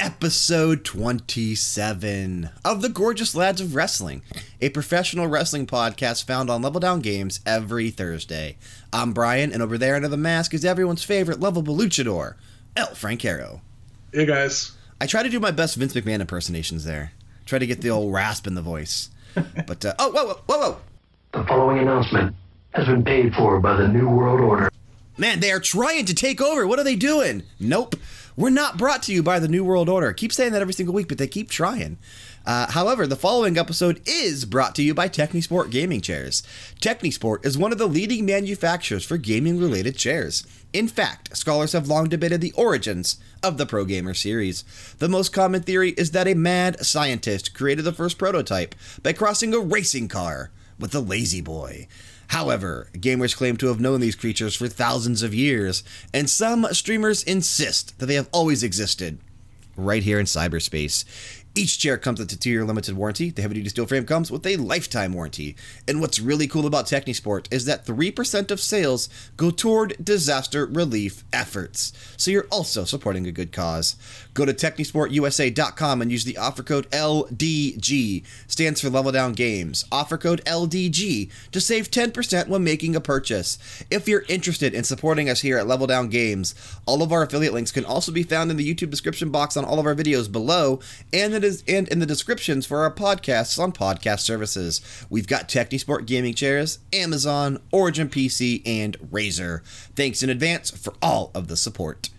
episode 27 of the Gorgeous Lads of Wrestling, a professional wrestling podcast found on Level Down Games every Thursday. I'm Brian, and over there under the mask is everyone's favorite lovable luchador, El Francaro. Hey guys. I try to do my best Vince McMahon impersonations there. Try to get the old rasp in the voice. But, uh, oh, whoa, whoa, whoa, whoa. The following announcement has been paid for by the New World Order. Man, they are trying to take over. What are they doing? Nope. We're not brought to you by the New World Order. Keep saying that every single week, but they keep trying. Uh, however, the following episode is brought to you by Technisport Gaming Chairs. Technisport is one of the leading manufacturers for gaming related chairs. In fact, scholars have long debated the origins of the Pro Gamer series. The most common theory is that a mad scientist created the first prototype by crossing a racing car with a lazy boy. However, gamers claim to have known these creatures for thousands of years, and some streamers insist that they have always existed right here in cyberspace. Each chair comes with a two year limited warranty. The heavy duty steel frame comes with a lifetime warranty. And what's really cool about Technisport is that 3% of sales go toward disaster relief efforts. So you're also supporting a good cause. Go to TechnisportUSA.com and use the offer code LDG, stands for Level Down Games. Offer code LDG to save 10% when making a purchase. If you're interested in supporting us here at Level Down Games, all of our affiliate links can also be found in the YouTube description box on all of our videos below and it is and in the descriptions for our podcasts on podcast services. We've got Technisport gaming chairs, Amazon, Origin PC, and Razer. Thanks in advance for all of the support.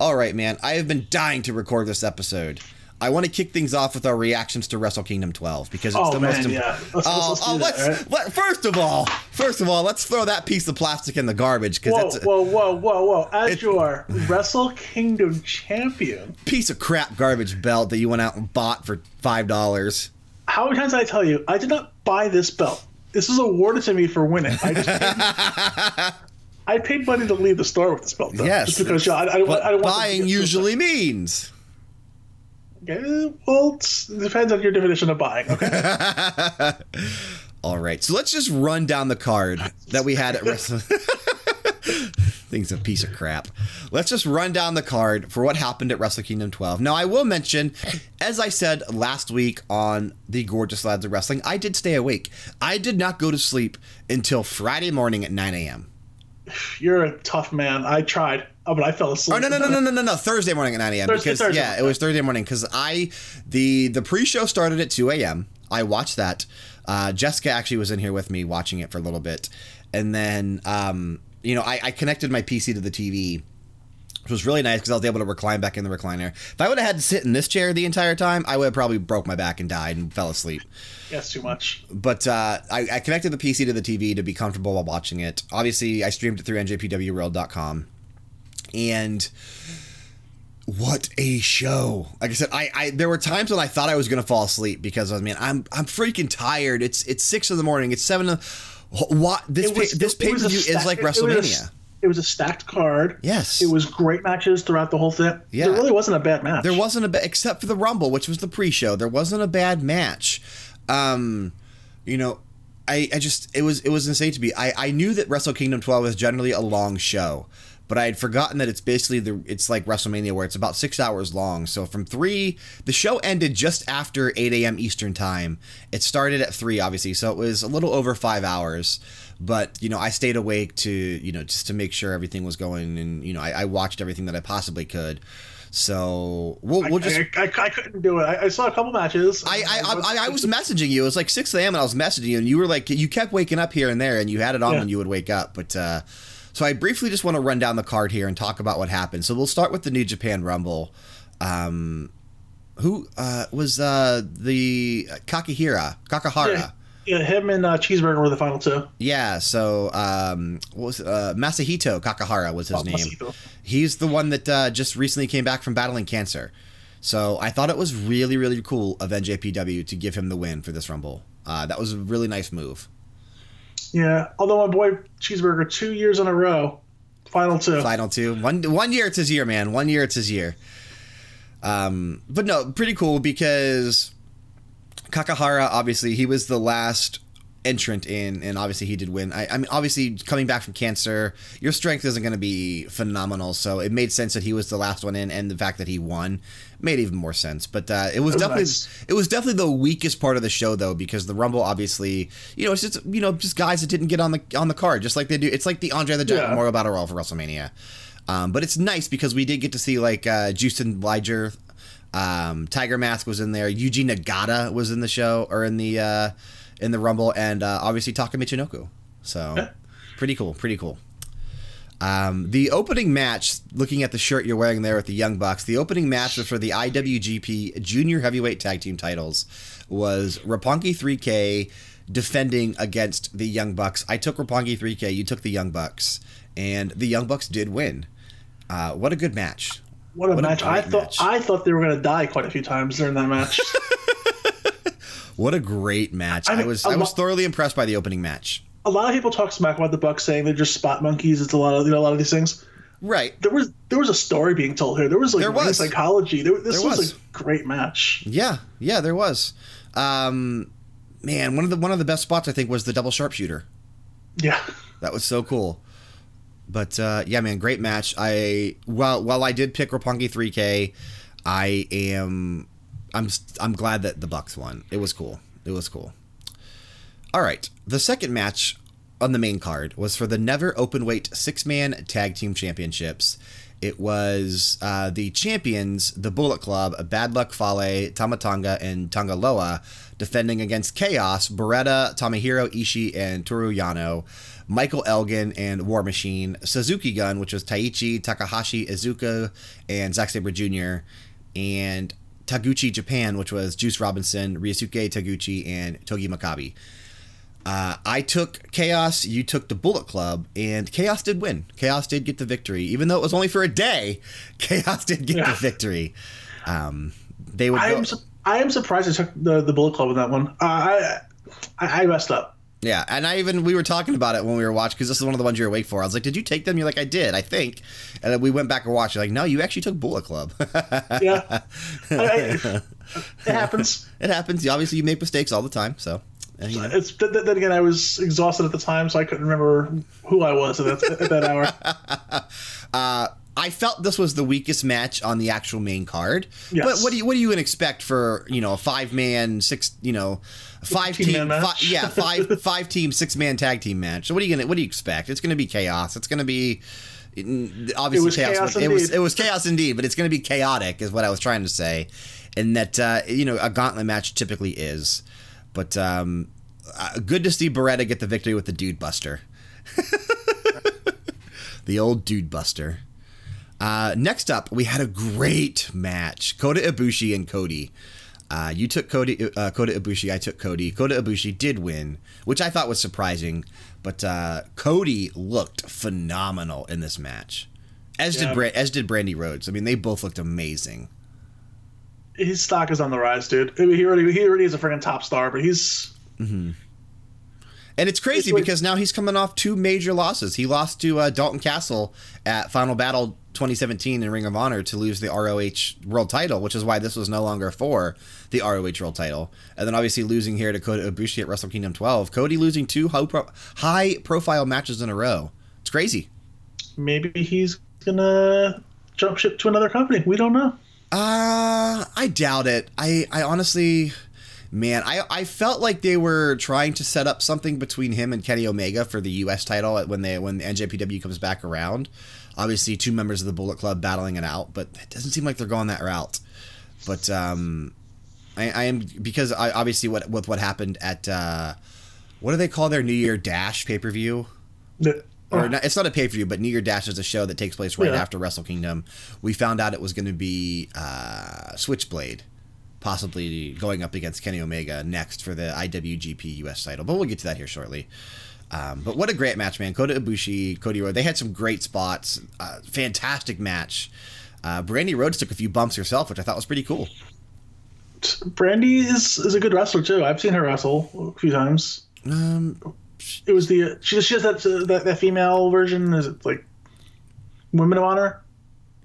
All right, man. I have been dying to record this episode. I want to kick things off with our reactions to Wrestle Kingdom 12 because it's Oh, the man, most. im- yeah. Let's- let's- oh, let's oh, do oh, let's right? let- first of all, first of all, let's throw that piece of plastic in the garbage because Whoa, that's a whoa, whoa, whoa, whoa. As It- your Wrestle Kingdom champion, piece of crap garbage belt that you went out and bought for five dollars. how many times did I tell you, I did not buy this belt. This was awarded to me for winning. I just I paid money to leave the store with this belt, though. Yes, Just because know, I, I, don't want- But I to buying usually means. Okay, well, it depends on your definition of buying. Okay. All right, so let's just run down the card that we had at Wrestle. Thing's a piece of crap. Let's just run down the card for what happened at Wrestle Kingdom 12. Now, I will mention, as I said last week on the Gorgeous Lads of Wrestling, I did stay awake. I did not go to sleep until Friday morning at 9 a.m. You're a tough man. I tried, oh, but I fell asleep. Oh no no no no no no no Thursday morning at 9 a.m. Thursday- because Thursday yeah, morning. it was Thursday morning because I the the pre-show started at 2 a.m. I watched that. Uh, Jessica actually was in here with me watching it for a little bit, and then um, you know I, I connected my PC to the TV. Which was really nice because I was able to recline back in the recliner. If I would have had to sit in this chair the entire time, I would have probably broke my back and died and fell asleep. Yes, too much. But uh, I, I connected the PC to the TV to be comfortable while watching it. Obviously, I streamed it through njpwworld.com. And what a show! Like I said, I, I there were times when I thought I was going to fall asleep because I mean I'm I'm freaking tired. It's it's six in the morning. It's seven. Of, what this was- this it pay-per-view is stack- like WrestleMania. It was a stacked card. Yes. It was great matches throughout the whole thing. Yeah. There really wasn't a bad match. There wasn't a ba- except for the Rumble, which was the pre-show. There wasn't a bad match. Um, you know, I, I just it was it was insane to me. I, I knew that Wrestle Kingdom 12 was generally a long show, but I had forgotten that it's basically the it's like WrestleMania where it's about six hours long. So from three, the show ended just after 8 a.m. Eastern time. It started at three, obviously, so it was a little over five hours. But you know, I stayed awake to you know just to make sure everything was going, and you know, I, I watched everything that I possibly could. So we'll we'll just I, I, I couldn't do it. I, I saw a couple matches. I, I, I, I was messaging you. It was like 6 a.m. and I was messaging you, and you were like, you kept waking up here and there, and you had it on Yeah. when you would wake up. But uh, so I briefly just want to run down the card here and talk about what happened. So we'll start with the New Japan Rumble. Um, who uh, was uh, the Kakahira? Kakihara. Yeah, yeah, him and uh, Cheeseburger were the final two. Yeah, so um, what was uh, Masahito Kakihara was his Oh, name. Masahito. He's the one that uh, just recently came back from battling cancer. So I thought it was really, really cool of NJPW to give him the win for this Rumble. Uh, that was a really nice move. Yeah, although my boy Cheeseburger, two years in a row, final two. Final two. One, one year it's his year, man. One year it's his year. Um, but no, pretty cool because Kakihara, obviously, he was the last entrant in, and obviously he did win. I, I mean, obviously coming back from cancer, your strength isn't going to be phenomenal, so it made sense that he was the last one in, and the fact that he won made even more sense. But uh, it was, was definitely nice. it was definitely the weakest part of the show though, because the Rumble obviously, you know, it's just you know just guys that didn't get on the on the card, just like they do. It's like the Andre the Giant Yeah. Memorial Battle Royal for WrestleMania. Um, but it's nice because we did get to see like uh, Jushin Liger, um, Tiger Mask was in there, Yuji Nagata was in the show or in the uh, in the Rumble, and uh, obviously Taka Michinoku. So pretty cool, pretty cool. Um, the opening match, looking at the shirt you're wearing there with the Young Bucks, the opening match was for the IWGP Junior Heavyweight Tag Team titles was Roppongi 3K defending against the Young Bucks. I took Roppongi 3K, you took the Young Bucks, and the Young Bucks did win. Uh, what a good match. What a What match! I thought match. I thought they were going to die quite a few times during that match. What a great match. I, I was a I was lo- thoroughly impressed by the opening match. a lot of people talk smack about the Bucks, saying they're just spot monkeys. It's a lot of you know a lot of these things. Right. There was there was a story being told here. There was like There was. psychology. There, this There was. was. a great match. Yeah, yeah, there was. Um, man, one of the one of the best spots I think was the double sharpshooter. Yeah, That was so cool. But uh, yeah, man, great match. I well, while I did pick Roppongi 3K, I am I'm I'm glad that the Bucks won. It was cool. It was cool. All right, the second match on the main card was for the Never Openweight Six Man Tag Team Championships. It was uh, the champions, the Bullet Club, Bad Luck Fale, Tama Tonga, and Tangaloa, defending against Chaos, Beretta, Tomohiro Ishii, and Toru Yano, Michael Elgin, and War Machine, Suzuki Gun, which was Taichi, Takahashi, Iizuka, and Zack Sabre Jr., and Taguchi Japan, which was Juice Robinson, Ryusuke Taguchi, and Togi Makabe. Uh, I took Chaos, you took the Bullet Club, and Chaos did win. Chaos did get the victory, even though it was only for a day. Chaos did get the victory. Um, they would I am su- I am surprised I took the the Bullet Club in that one. Uh, I, I I messed up. Yeah, and I even we were talking about it when we were watching because this is one of the ones you were awake for. I was like, "Did you take them?" You're like, "I did, I think." And then we went back and watched. You're like, "No, you actually took Bullet Club." Yeah, I, it happens. it happens. Obviously, you make mistakes all the time. So, uh, you know. It's th- th- then again, I was exhausted at the time, so I couldn't remember who I was at that, at that hour. I felt this was the weakest match on the actual main card. Yes. But what do you what do you expect for you know a five man six you know five team 15-man fi- yeah five five team six man tag team match? So what are you gonna what do you expect? It's gonna be chaos. It's gonna be obviously It was chaos. chaos it was it was chaos indeed, but it's gonna be chaotic is what I was trying to say, and that uh, you know a gauntlet match typically is, but um, uh, good to see Beretta get the victory with the Dude Buster. the old Dude Buster. Uh, next up, we had a great match: Kota Ibushi and Cody. Uh, you took Cody, uh, Kota Ibushi. I took Cody. Kota Ibushi did win, which I thought was surprising. But uh, Cody looked phenomenal in this match, as Yeah. did Bra- as did Brandi Rhodes. I mean, they both looked amazing. His stock is on the rise, dude. I mean, he already he already is a freaking top star, but he's And it's crazy It's because now he's coming off two major losses. He lost to uh, Dalton Castle at Final Battle 2017 in Ring of Honor to lose the ROH World Title, which is why this was no longer for the ROH World Title. And then obviously losing here to Kota Ibushi at Wrestle Kingdom 12. Cody losing two high, pro- high profile matches in a row. It's crazy. maybe he's gonna jump ship to another company. We don't know. Uh, I doubt it. I, I honestly, man, I, I felt like they were trying to set up something between him and Kenny Omega for the U.S. title when they when the NJPW comes back around. Obviously, two members of the Bullet Club battling it out, but it doesn't seem like they're going that route. But um, I, I am because I obviously what with what happened at uh, what do they call their New Year Dash pay per view? The- or not, it's not a pay per view, but New Year Dash is a show that takes place right Yeah. after Wrestle Kingdom. We found out it was going to be uh, Switchblade, possibly going up against Kenny Omega next for the IWGP US title. But we'll get to that here shortly. Um, but what a great match, man! Kota Ibushi, Cody Rhodes, they had some great spots. Uh, fantastic match. Uh, Brandi Rhodes took a few bumps herself, which I thought was pretty cool. Brandi is is a good wrestler too. I've seen her wrestle a few times. Um, It was the she she has that that, that female version. Is it like Women of Honor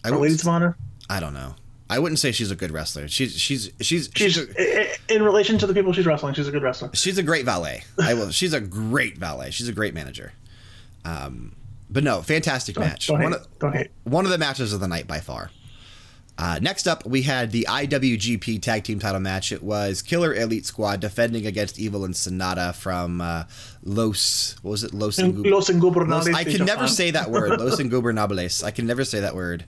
I, or Ladies of Honor? I don't know. I wouldn't say she's a good wrestler. She's she's she's She's she's a, in relation to the people she's wrestling. She's a good wrestler. she's a great valet. I will. She's a great valet. She's a great manager. Um, but no, fantastic match. Don't One hate. of, Don't hate. one of the matches of the night by far. Uh, next up, we had the IWGP Tag Team Title match. It was Killer Elite Squad defending against Evil and Sanada from uh, Los. What was it? Los. Ingub- Los Ingobernables I can never say that word. Los Ingobernables. I can never say that word.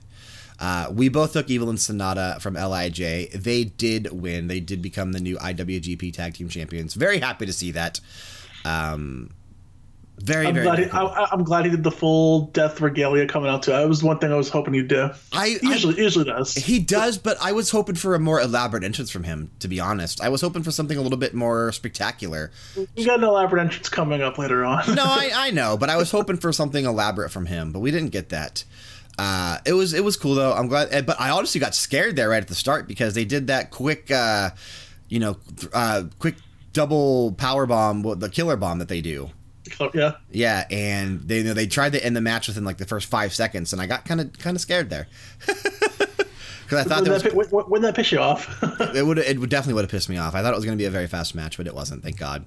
Uh, we both took Evil and Sanada from Lij. They did win. They did become the new IWGP Tag Team Champions. Very happy to see that. Um, very, I'm very. glad, he. I, I'm glad he did the full death regalia coming out too. That was one thing I was hoping he'd do. I, He I usually usually does. He does, but I was hoping for a more elaborate entrance from him, to be honest. I was hoping for something a little bit more spectacular. We got an elaborate entrance coming up later on. No, I, I know, but I was hoping for something elaborate from him, but we didn't get that. Uh, it was it was cool though. I'm glad, eh, but I honestly got scared there right at the start because they did that quick, uh, you know, uh, quick double power bomb, the killer bomb that they do. yeah. Yeah, and they you know, they tried to end the match within like the first five seconds, and I got kind of kind of scared there because I thought Wouldn't was that, wou- wouldn't that piss you off? it would it would definitely would have pissed me off. I thought it was going to be a very fast match, but it wasn't. Thank God.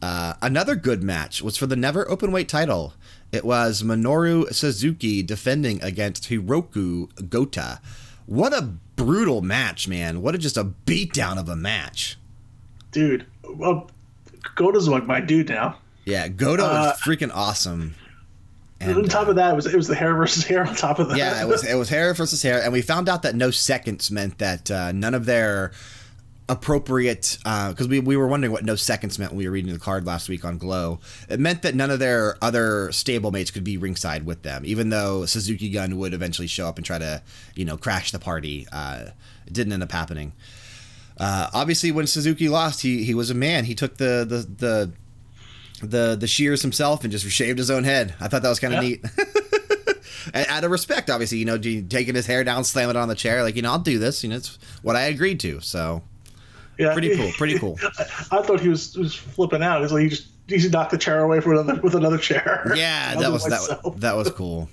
Uh, another good match was for the never open weight title. It was Minoru Suzuki defending against Hirooki Goto. What a brutal match, man! What a just a beatdown of a match. dude, well, Goto's like my dude now. Yeah, Goto Uh, was freaking awesome. And, on top of that, it was it was the hair versus hair. On top of that, yeah, it was it was hair versus hair, and we found out that no seconds meant that uh, none of their appropriate because we, we were wondering what no seconds meant when we were reading the card last week on Glow. It meant that none of their other stablemates could be ringside with them, even though Suzuki Gun would eventually show up and try to you know crash the party. Uh, it didn't end up happening. Uh, obviously, when Suzuki lost, he he was a man. He took the the the the the shears himself and just shaved his own head. I thought that was kind of Yeah. neat. Out of respect, obviously, you know, taking his hair down, slamming it on the chair, like you know, I'll do this. You know, it's what I agreed to. So yeah, pretty cool, pretty cool. I thought he was, was flipping out. It's like he just he knocked the chair away from another with another chair. Yeah, that was that, was- that was cool.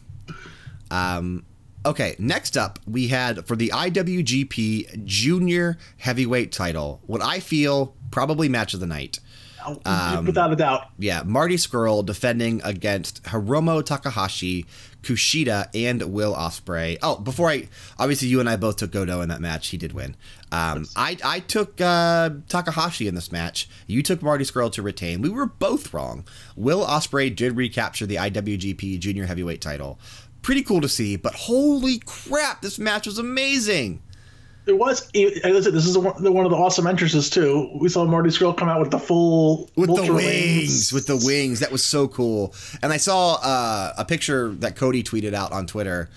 Um, okay, next up we had for the IWGP Junior Heavyweight Title, what I feel probably match of the night. Um, without a doubt. Yeah, Marty Scurll defending against Hiromu Takahashi, Kushida, and Will Ospreay. Oh, before I obviously you and I both took Goto in that match. He did win. Um, I I took uh, Takahashi in this match. You took Marty Scurll to retain. We were both wrong. Will Ospreay did recapture the IWGP Junior Heavyweight title. Pretty cool to see, but holy crap, this match was amazing. It was. Like I said, this is one, one of the awesome entrances too. We saw Marty Scurll come out with the full with the vulture wings, with the wings. That was so cool. And I saw uh, a picture that Cody tweeted out on Twitter.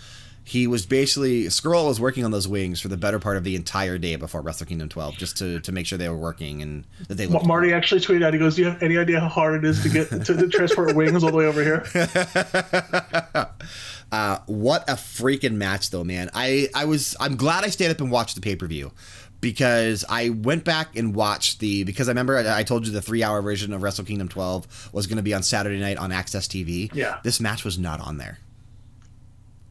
He was basically Scurll was working on those wings for the better part of the entire day before Wrestle Kingdom 12, just to, to make sure they were working and that they looked. Marty actually tweeted out. He goes, "Do you have any idea how hard it is to get to, to transport wings all the way over here?" Uh, what a freaking match, though, man! I I was I'm glad I stayed up and watched the pay per view because I went back and watched the because I remember I, I told you the three hour version of Wrestle Kingdom 12 was going to be on Saturday night on AXS TV. Yeah. this match was not on there.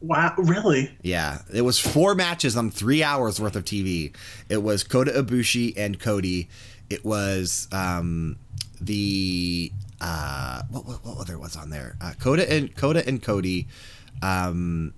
Wow, really? Yeah, it was four matches on three hours worth of TV. It was Kota Ibushi and Cody. It was um, the uh, what, what what other was on there? Uh, Kota and Kota and Cody. Um,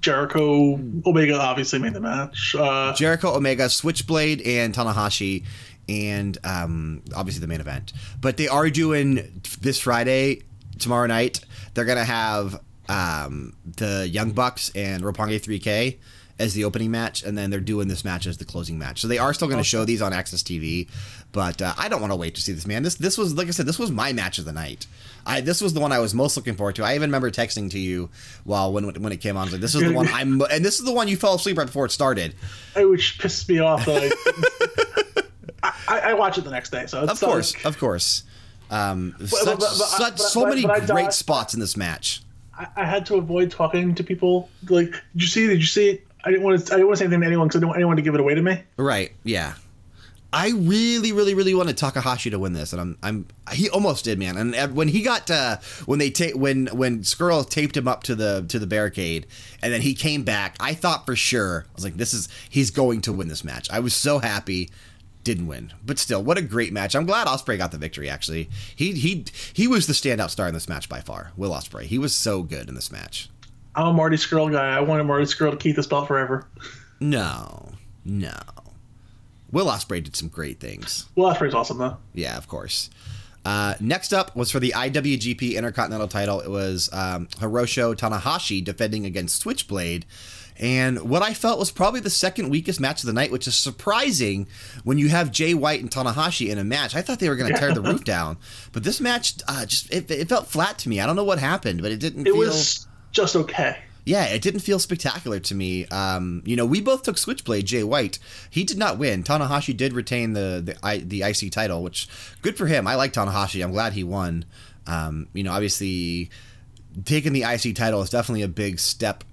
Jericho Omega obviously made the match. Uh, Jericho Omega, Switchblade, and Tanahashi, and um, obviously the main event. But they are doing this Friday, tomorrow night. They're gonna have um, the Young Bucks and Roppongi 3K as the opening match, and then they're doing this match as the closing match. So they are still going to show these on AXS TV, but uh, I don't want to wait to see this man. This this was like I said, this was my match of the night. I this was the one I was most looking forward to. I even remember texting to you while when when it came on. I was like, this is the one I'm, and this is the one you fell asleep right before it started. which pissed me off. I, I, I watch it the next day. So it's Of course, like- of course. Um, but- such, but- but- such so many great spots in this match. I, I had to avoid talking to people. Like, did you see? Did you see? I didn't want to. I didn't want to say anything to anyone because I didn't want anyone to give it away to me. Right? Yeah. I really, really, really wanted Takahashi to win this, and I'm, I'm, he almost did, man. And when he got, uh, when they ta- when when Scurll taped him up to the to the barricade, and then he came back, I thought for sure, I was like, this is, he's going to win this match. I was so happy, didn't win, but still, what a great match. I'm glad Ospreay got the victory. Actually, he he he was the standout star in this match by far. Will Ospreay, he was so good in this match. I'm a Marty Scurll guy. I wanted Marty Scurll to keep this belt forever. No, no. Will Ospreay did some great things. Will Ospreay's awesome though. Yeah, of course. Uh, next up was for the IWGP Intercontinental title. It was um, Hiroshi Tanahashi defending against Switchblade. And what I felt was probably the second weakest match of the night, which is surprising when you have Jay White and Tanahashi in a match. I thought they were going to tear the roof down, but this match uh, just it, it, felt flat to me. I don't know what happened, but it didn't. It feel... was just okay yeah, it didn't feel spectacular to me. Um, you know, we both took Switchblade, Jay White. He did not win. Tanahashi did retain the the, the IC title, which good for him. I like Tanahashi. I'm glad he won. Um, you know, obviously, taking the IC title is definitely a big step,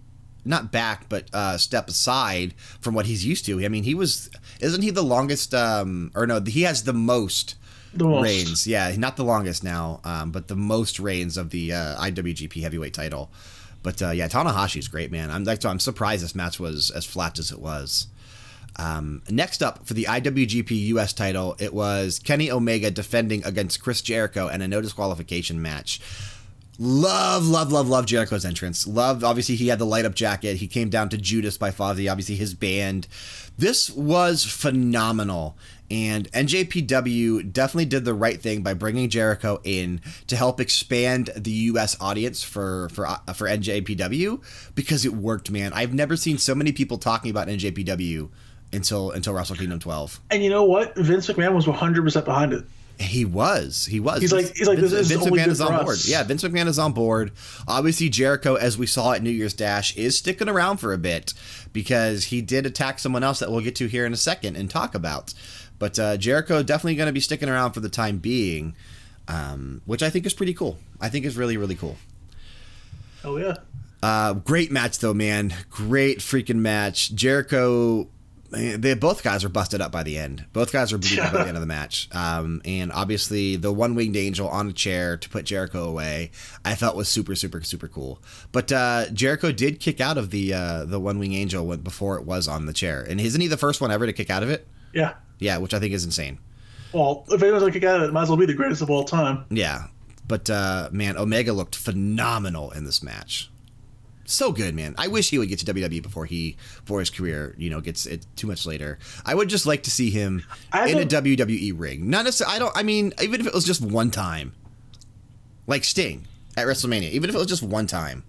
not back, but uh, step aside from what he's used to. I mean, he was, isn't he the longest, um, or no, he has the most. The most. reigns, yeah, not the longest now, um, but the most reigns of the uh, IWGP Heavyweight Title. But uh, yeah, Tanahashi's great, man. I'm like, I'm surprised this match was as flat as it was. Um, next up for the IWGP US title, it was Kenny Omega defending against Chris Jericho in a no disqualification match. Love, love, love, love Jericho's entrance. Love, obviously, he had the light up jacket. He came down to Judas by Fozzy, obviously, his band. This was phenomenal. And NJPW definitely did the right thing by bringing Jericho in to help expand the U.S. audience for for uh, for NJPW because it worked, man. I've never seen so many people talking about NJPW until until Wrestle Kingdom 12. And you know what? Vince McMahon was 100 percent behind it. He was. He was. He's like. He's like. Vince, this is Vince McMahon is on board. Yeah, Vince McMahon is on board. Obviously, Jericho, as we saw at New Year's Dash, is sticking around for a bit because he did attack someone else that we'll get to here in a second and talk about. But uh, Jericho definitely going to be sticking around for the time being, um, which I think is pretty cool. I think is really really cool. Oh yeah. Uh, great match though, man. Great freaking match. Jericho. They both guys are busted up by the end. Both guys are bleeding by the end of the match. Um, and obviously, the one winged angel on a chair to put Jericho away, I felt was super, super, super cool. But uh, Jericho did kick out of the uh, the one wing angel before it was on the chair. And isn't he the first one ever to kick out of it? Yeah. Yeah, which I think is insane. Well, if anyone's gonna kick out of it, it might as well be the greatest of all time. Yeah. But uh, man, Omega looked phenomenal in this match. So good, man. I wish he would get to WWE before he before his career, you know, gets it too much later. I would just like to see him in a WWE ring. Not necessarily. I don't. I mean, even if it was just one time, like Sting at WrestleMania, even if it was just one time.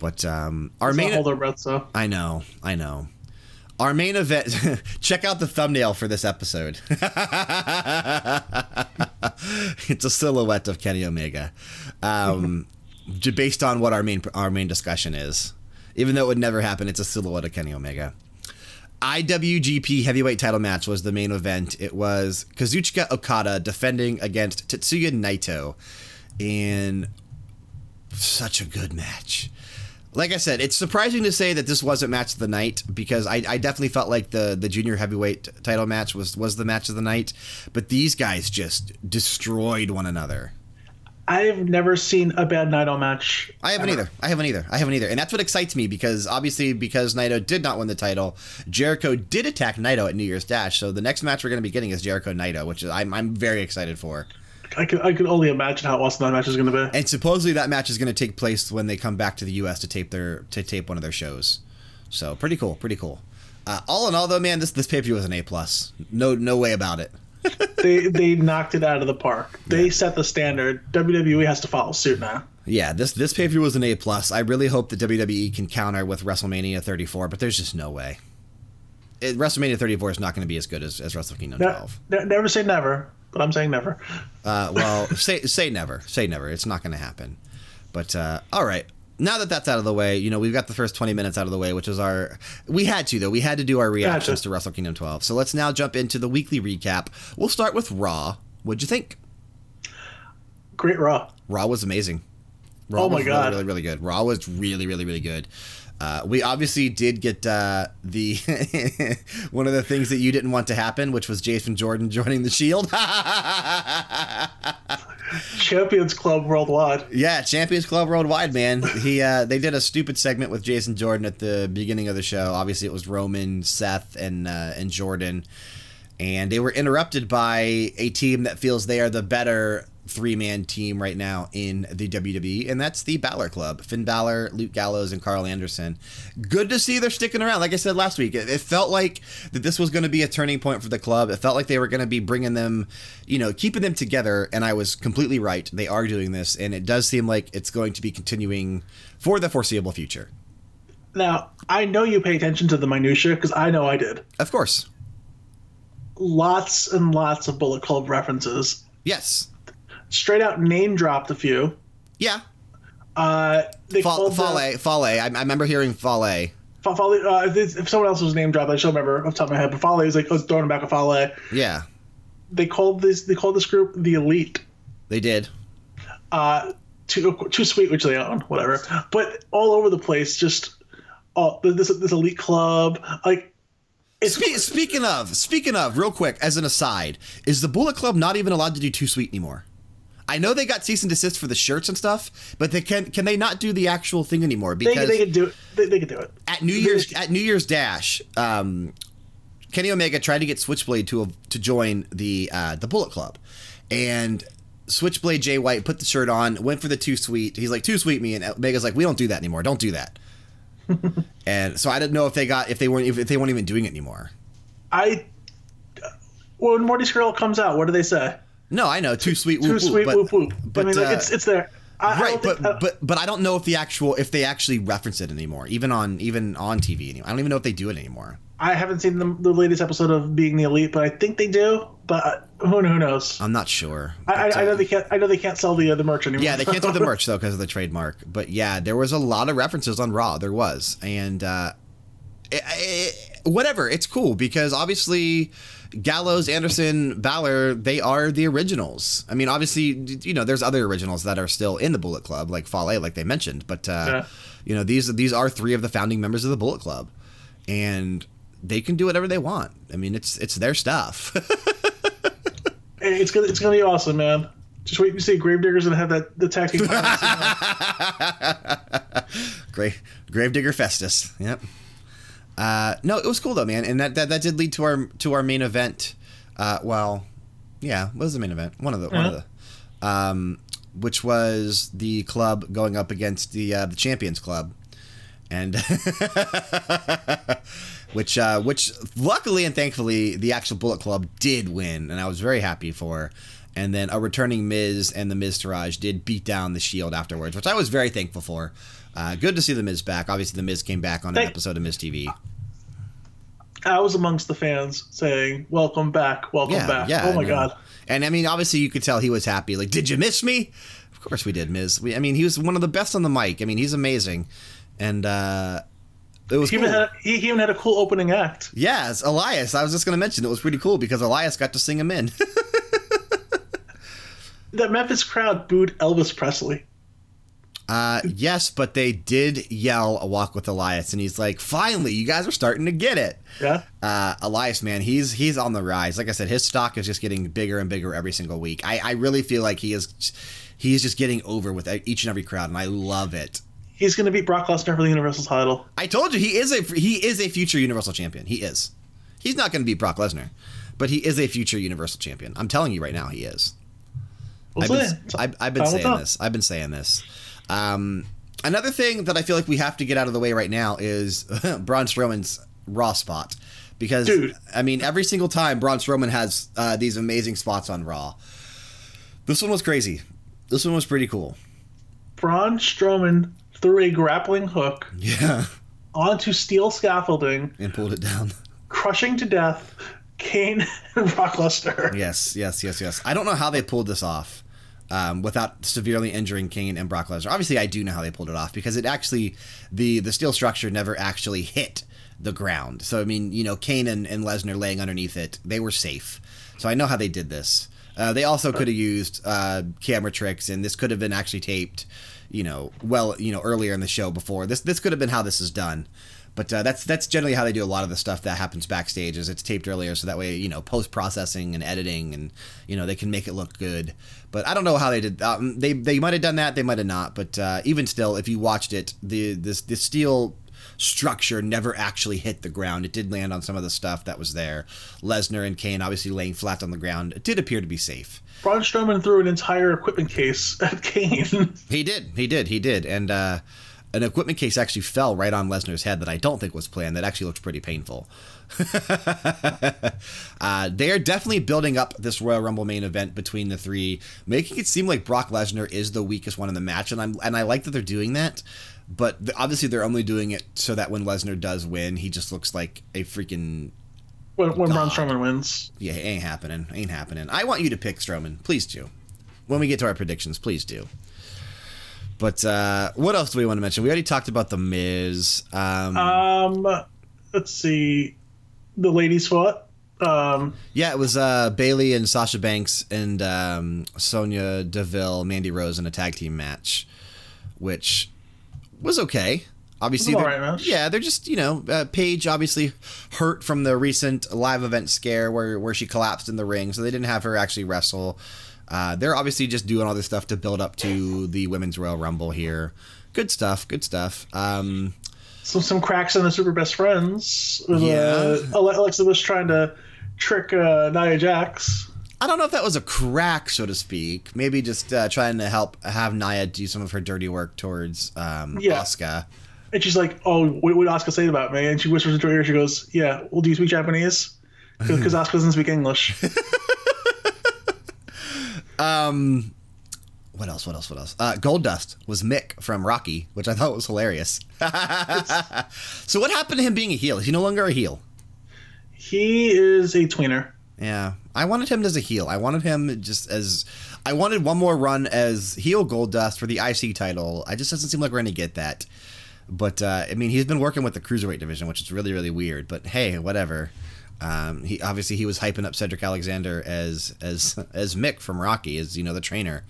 But um, our main hold our breath. So I know, I know. Our main event. check out the thumbnail for this episode. it's a silhouette of Kenny Omega, um, based on what our main our main discussion is. Even though it would never happen, it's a silhouette of Kenny Omega. IWGP Heavyweight Title match was the main event. It was Kazuchika Okada defending against Tetsuya Naito, in such a good match like I said, it's surprising to say that this wasn't match of the night because I, I definitely felt like the the junior heavyweight title match was was the match of the night, but these guys just destroyed one another. I've never seen a bad Naito match. I haven't ever. either. I haven't either. I haven't either. And that's what excites me because obviously because Naito did not win the title, Jericho did attack Naito at New Year's Dash. So the next match we're going to be getting is Jericho Naito, which is I'm I'm very excited for. I could I could only imagine how awesome that match is going to be. And supposedly that match is going to take place when they come back to the U.S. to tape their to tape one of their shows. So pretty cool, pretty cool. Uh, all in all, though, man, this this pay per view was an A plus. No no way about it. They they knocked it out of the park. They set the standard. WWE has to follow suit now. Yeah, this this pay per view was an A plus. I really hope that WWE can counter with WrestleMania 34, but there's just no way. It, WrestleMania 34 is not going to be as good as, as Wrestle Kingdom Ne- 12. ne- never say never, but I'm saying never. Uh, well, say say never, say never. It's not going to happen. But uh, all right, now that that's out of the way, you know we've got the first 20 minutes out of the way, which is our. We had to though. We had to do our reactions Gotcha. to Wrestle Kingdom 12. So let's now jump into the weekly recap. We'll start with Raw. What'd you think? Great Raw. Raw was amazing. Raw Oh my was God. really, really, really good. Raw was really, really, really good. Uh, we obviously did get uh, the one of the things that you didn't want to happen, which was Jason Jordan joining the Shield. Champions Club worldwide. yeah, Champions Club Worldwide, man. He uh, they did a stupid segment with Jason Jordan at the beginning of the show. Obviously, it was Roman, Seth, and uh, and Jordan, and they were interrupted by a team that feels they are the better three man team right now in the WWE, and that's the Balor Club. Finn Balor, Luke Gallows, and Karl Anderson. Good to see they're sticking around. Like I said last week, it, it felt like that this was going to be a turning point for the club. It felt like they were going to be bringing them, you know, keeping them together, and I was completely right. They are doing this, and it does seem like it's going to be continuing for the foreseeable future. Now, I know you pay attention to the minutia because I know I did. Of course. Lots and lots of Bullet Club references. Yes. Straight out name dropped a few. Yeah. Uh, they Fa- called Fale. the, Fale. I, I remember hearing Fale. Fa- Fale, uh, if, if someone else was name dropped, I should remember off the top of my head. But Fale is like, I was throwing back a Fale. Yeah. They called this. They called this group the Elite. They did. uh, too too sweet, which they own, whatever. But all over the place, just oh, this this elite club, like Spe- speaking of, speaking of, real quick, as an aside, is the Bullet Club not even allowed to do Too Sweet anymore? I know they got cease and desist for the shirts and stuff, but they can can they not do the actual thing anymore? they, Because they could do it. They, they could do it. at New Year's at New Year's Dash, um, Kenny Omega tried to get Switchblade to to join the uh, the Bullet Club, and Switchblade Jay White put the shirt on, went for the too sweet. He's like too sweet me, and Omega's like, we don't do that anymore. Don't do that. and so I didn't know if they got if they weren't if they weren't even doing it anymore. I when Morty Scurll comes out, what do they say? No, I know too sweet. Too sweet, but, whoop whoop. But I mean, like, uh, it's it's there. I, I right, don't but think, uh, but but I don't know if the actual if they actually reference it anymore, even on even on TV anymore. I don't even know if they do it anymore. I haven't seen the, the latest episode of Being the Elite, but I think they do. But uh, who who knows? I'm not sure. I, I, I uh, know they can't. I know they can't sell the uh, the merch anymore. Yeah, they can't do the merch though because of the trademark. But yeah, there was a lot of references on Raw. There was, and uh, it, it, whatever. It's cool because obviously Gallows, Anderson, Balor, they are the originals. I mean, obviously, you know, there's other originals that are still in the Bullet Club, like Fale, like they mentioned. But uh, Yeah. you know, these are these are three of the founding members of the Bullet Club, and they can do whatever they want. I mean, it's it's their stuff. Hey, it's gonna it's gonna be awesome, man. Just wait to see Gravediggers gonna have that the. Grave Gravedigger Festus. Yep. Uh, no, it was cool though, man, and that, that that did lead to our to our main event. Uh, well, yeah, what was the main event? One of the one of the, um, which was the club going up against the uh, the Champions Club, and which uh, which luckily and thankfully the actual Bullet Club did win, and I was very happy for. And then a returning Miz and the Miztourage did beat down the Shield afterwards, which I was very thankful for. Uh, good to see the Miz back. Obviously, the Miz came back on an Thank- episode of Miz TV. I was amongst the fans saying, "Welcome back, welcome Yeah, back." yeah. oh my god. And I mean, obviously, you could tell he was happy. Like, did you miss me? Of course we did, Miz. We, I mean, he was one of the best on the mic. I mean, he's amazing, and uh, it was He cool. even had he, he even had a cool opening act. Yes, Elias. I was just going to mention it was pretty cool because Elias got to sing him in. That Memphis crowd booed Elvis Presley. Uh, yes, but they did yell a walk with Elias, and he's like, "Finally, you guys are starting to get it." Yeah. uh, Elias, man, he's he's on the rise. Like I said, his stock is just getting bigger and bigger every single week. I, I really feel like he is he's just getting over with each and every crowd, and I love it. He's going to beat Brock Lesnar for the Universal title. I told you he is a he is a future Universal Champion. He is. He's not going to beat Brock Lesnar, but he is a future Universal Champion. I'm telling you right now, he is. We'll I've been, I've, I've been Time will saying this. I've been saying this. Um, another thing that I feel like we have to get out of the way right now is Braun Strowman's Raw spot. Because, Dude. I mean, every single time Braun Strowman has uh, these amazing spots on Raw. This one was crazy. This one was pretty cool. Braun Strowman threw a grappling hook Yeah. onto steel scaffolding, And pulled it down. crushing to death Kane and Brock Lesnar. Yes, yes, yes, yes. I don't know how they pulled this off um, without severely injuring Kane and Brock Lesnar. Obviously, I do know how they pulled it off because it actually the the steel structure never actually hit the ground. So I mean, you know, Kane and, and Lesnar laying underneath it, they were safe. So I know how they did this. Uh, they also could have used uh, camera tricks, and this could have been actually taped. you know, well, you know, earlier in the show before. This this could have been how this is done. But uh, that's that's generally how they do a lot of the stuff that happens backstage. Is it's taped earlier, so that way you know post processing and editing, and you know they can make it look good. But I don't know how they did. Um, they they might have done that, they might have not. But uh, even still, if you watched it, the this the steel structure never actually hit the ground. It did land on some of the stuff that was there. Lesnar and Kane obviously laying flat on the ground. It did appear to be safe. Braun Strowman threw an entire equipment case at Kane. He did, he did, he did, and. uh an equipment case actually fell right on Lesnar's head that I don't think was planned. That actually looks pretty painful. uh, they are definitely building up this Royal Rumble main event between the three, making it seem like Brock Lesnar is the weakest one in the match, and I'm and I like that they're doing that. But obviously, they're only doing it so that when Lesnar does win, he just looks like a freaking. When, when Braun Strowman wins. Yeah, ain't happening. Ain't happening. I want you to pick Strowman. Please do. When we get to our predictions, please do. But uh, what else do we want to mention? We already talked about the Miz. Um, um let's see, the ladies fought. Um, yeah, it was uh, Bayley and Sasha Banks and um, Sonya Deville, Mandy Rose in a tag team match, which was okay. Obviously, was they're, right yeah, they're just you know uh, Paige obviously hurt from the recent live event scare where where she collapsed in the ring, so they didn't have her actually wrestle. Uh, they're obviously just doing all this stuff to build up to the Women's Royal Rumble here. Good stuff. Good stuff. Um, some some cracks in the Super Best Friends. Yeah. Uh, Alexa was trying to trick uh, Nia Jax. I don't know if that was a crack, so to speak. Maybe just uh, trying to help have Nia do some of her dirty work towards um, Yeah. Asuka. And she's like, "Oh, what would Asuka say about me?" And she whispers into her ear. She goes, "Yeah, well, do you speak Japanese?" Because Asuka doesn't speak English. What else? What else? What else? Uh, Goldust was Mick from Rocky, which I thought was hilarious. so what happened to him being a heel? Is he no longer a heel? he is a tweener. Yeah, I wanted him as a heel. I wanted him just as I wanted one more run as heel Goldust for the IC title. I just doesn't seem like we're going to get that. But uh, I mean, he's been working with the cruiserweight division, which is really really weird. But hey, whatever. Um, he obviously he was hyping up Cedric Alexander as as as Mick from Rocky, as you know the trainer,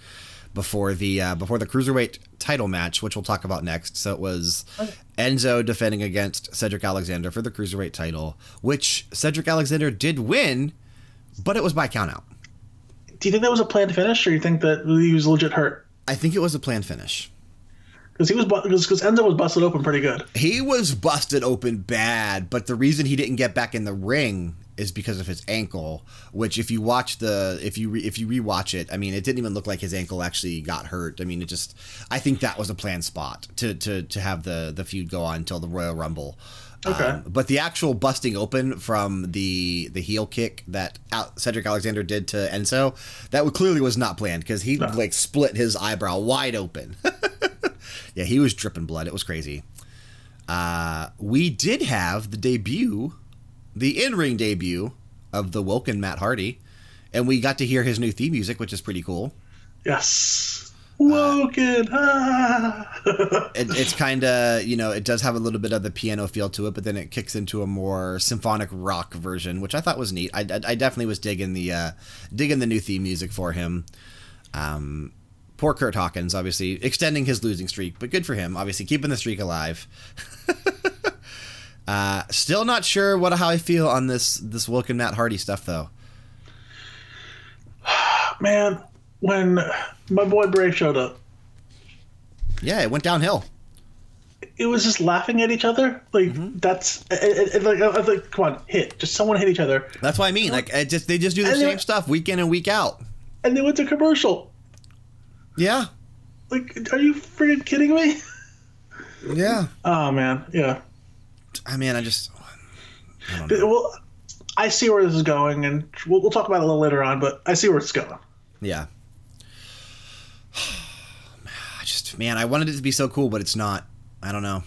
before the uh, before the cruiserweight title match, which we'll talk about next. So it was Enzo defending against Cedric Alexander for the cruiserweight title, which Cedric Alexander did win, but it was by countout. Do you think that was a planned finish, or you think that he was legit hurt? I think it was a planned finish. Because he was because Enzo was busted open pretty good. He was busted open bad, but the reason he didn't get back in the ring is because of his ankle. Which, if you watch the if you re, if you rewatch it, I mean, it didn't even look like his ankle actually got hurt. I mean, it just I think that was a planned spot to to to have the the feud go on until the Royal Rumble. Okay. Um, but the actual busting open from the the heel kick that Cedric Alexander did to Enzo, that clearly was not planned because he like split his eyebrow wide open. yeah, he was dripping blood. It was crazy. Uh, we did have the debut, the in ring debut of the Woken Matt Hardy, and we got to hear his new theme music, which is pretty cool. Yes. Woken. ah. It, it's kind of you know it does have a little bit of the piano feel to it, but then it kicks into a more symphonic rock version, which I thought was neat. I, I, I definitely was digging the uh, digging the new theme music for him. Um, poor Kurt Hawkins, obviously extending his losing streak, but good for him. Obviously keeping the streak alive. uh, still not sure what how I feel on this this Woken Matt Hardy stuff though. Man, when my boy Bray showed up, Yeah, it went downhill. it was just laughing at each other. Like that's it, it, like, like, come on, hit. Just someone hit each other, That's what I mean. Like just they just do the And same they- stuff week in and week out. and they went to commercial. Yeah, Like, are you freaking kidding me? yeah. Oh man, yeah. I mean, I just I. Well, I see where this is going, and we'll, we'll talk about it a little later on. But I see where it's going. Yeah. I just, man, I wanted it to be so cool, but it's not. I don't know.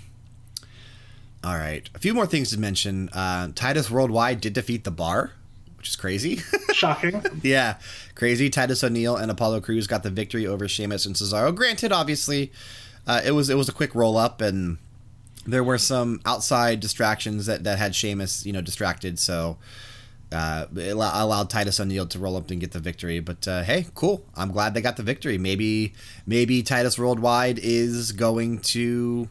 All right. A few more things to mention. Uh, Titus Worldwide did defeat the bar, which is crazy. Shocking. yeah, crazy. Titus O'Neil and Apollo Crews got the victory over Sheamus and Cesaro. Granted, obviously, uh, it was it was a quick roll up, and there were some outside distractions that, that had Sheamus, you know, distracted. So Uh, it allowed Titus O'Neil to roll up and get the victory, but uh, hey, cool. I'm glad they got the victory. Maybe, maybe Titus Worldwide is going to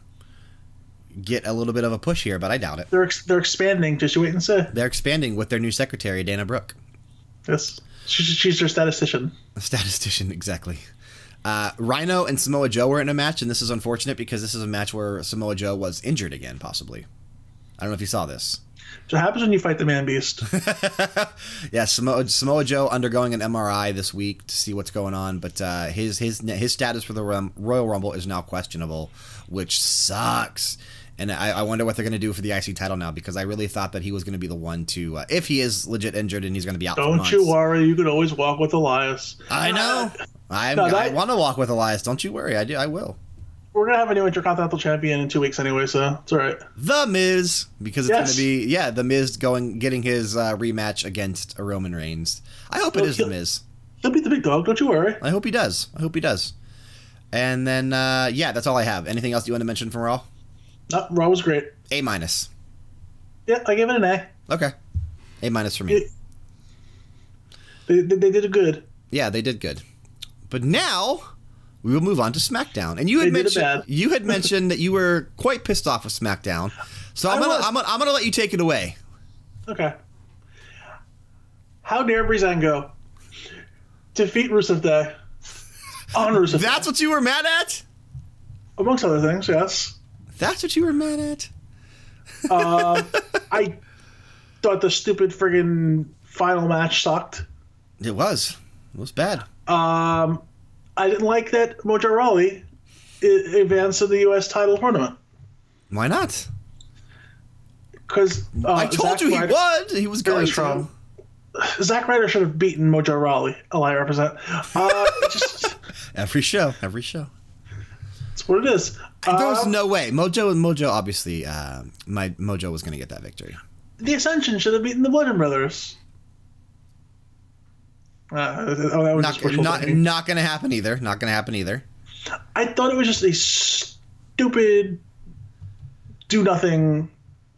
get a little bit of a push here, but I doubt it. They're ex- they're expanding. Just wait and see. They're expanding with their new secretary, Dana Brooke. Yes, she's, she's their statistician. A statistician, exactly. Uh, Rhino and Samoa Joe were in a match, and this is unfortunate because this is a match where Samoa Joe was injured again, possibly. I don't know if you saw this. So happens when you fight the man beast? Yeah, Samoa, Samoa Joe undergoing an MRI this week to see what's going on, but uh, his his his status for the Royal Rumble is now questionable, which sucks. And I, I wonder what they're going to do for the IC title now because I really thought that he was going to be the one to, uh, if he is legit injured and he's going to be out. Don't you worry. You can always walk with Elias. I know. I, No, I want to walk with Elias. Don't you worry. I do. I will. We're gonna have a new intercontinental champion in two weeks anyway, so it's all right. The Miz because it's Yes. going to be yeah the Miz going getting his uh, rematch against Roman Reigns. I hope it Well, is the he'll- Miz. He'll beat the big dog. Don't you worry. I hope he does. I hope he does. And then uh, yeah, that's all I have. Anything else you want to mention from Raw? No, Raw was great. A minus. Yeah, I gave it an A. Okay. A minus for me. It- They, they, they did good. Yeah, they did good. But now we will move on to SmackDown. And you had mentioned you had mentioned that you were quite pissed off with SmackDown. So I'm I gonna. I'm gonna I'm gonna let you take it away. Okay. How dare Breezango defeat Rusev Day on Rusev Day, That's what you were mad at. amongst other things, yes. That's what you were mad at. Um, I thought the stupid friggin' final match sucked. It was. It was bad. Um, I didn't like that Mojo Rawley i- advanced to the U.S. title tournament Why not? because uh, I told Zack you he Ryder- was. He was going to. Zack Ryder should have beaten Mojo Rawley. I represent. Uh, just, Every show. Every show. It's what it is. There was Um, no way. Mojo Mojo obviously uh, my Mojo was going to get that victory. the Ascension should have beaten the Bludgeon Brothers. Uh, oh, that was Not not not going to happen either. Not going to happen either. I thought it was just a stupid, do nothing.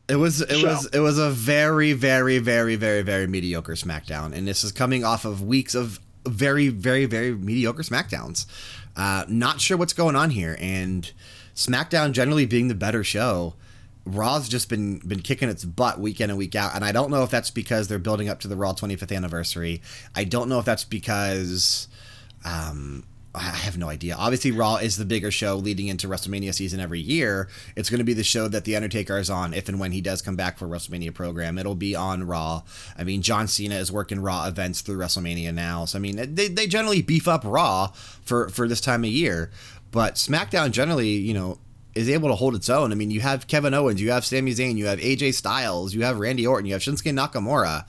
It was it Show. was it was a very very very very very mediocre SmackDown, and this is coming off of weeks of very very very mediocre SmackDowns. Uh, not sure what's going on here, and SmackDown generally being the better show. Raw's just been been kicking its butt week in and week out, and I don't know if that's because they're building up to the Raw 25th anniversary. I don't know if that's because um, I have no idea. Obviously, Raw is the bigger show leading into WrestleMania season every year. It's going to be the show that The Undertaker is on if and when he does come back for WrestleMania program. It'll be on Raw. I mean, John Cena is working Raw events through WrestleMania now. So, I mean, they, they generally beef up Raw for, for this time of year. But SmackDown generally, you know, is able to hold its own. I mean, you have Kevin Owens, you have Sami Zayn, you have AJ Styles, you have Randy Orton, you have Shinsuke Nakamura.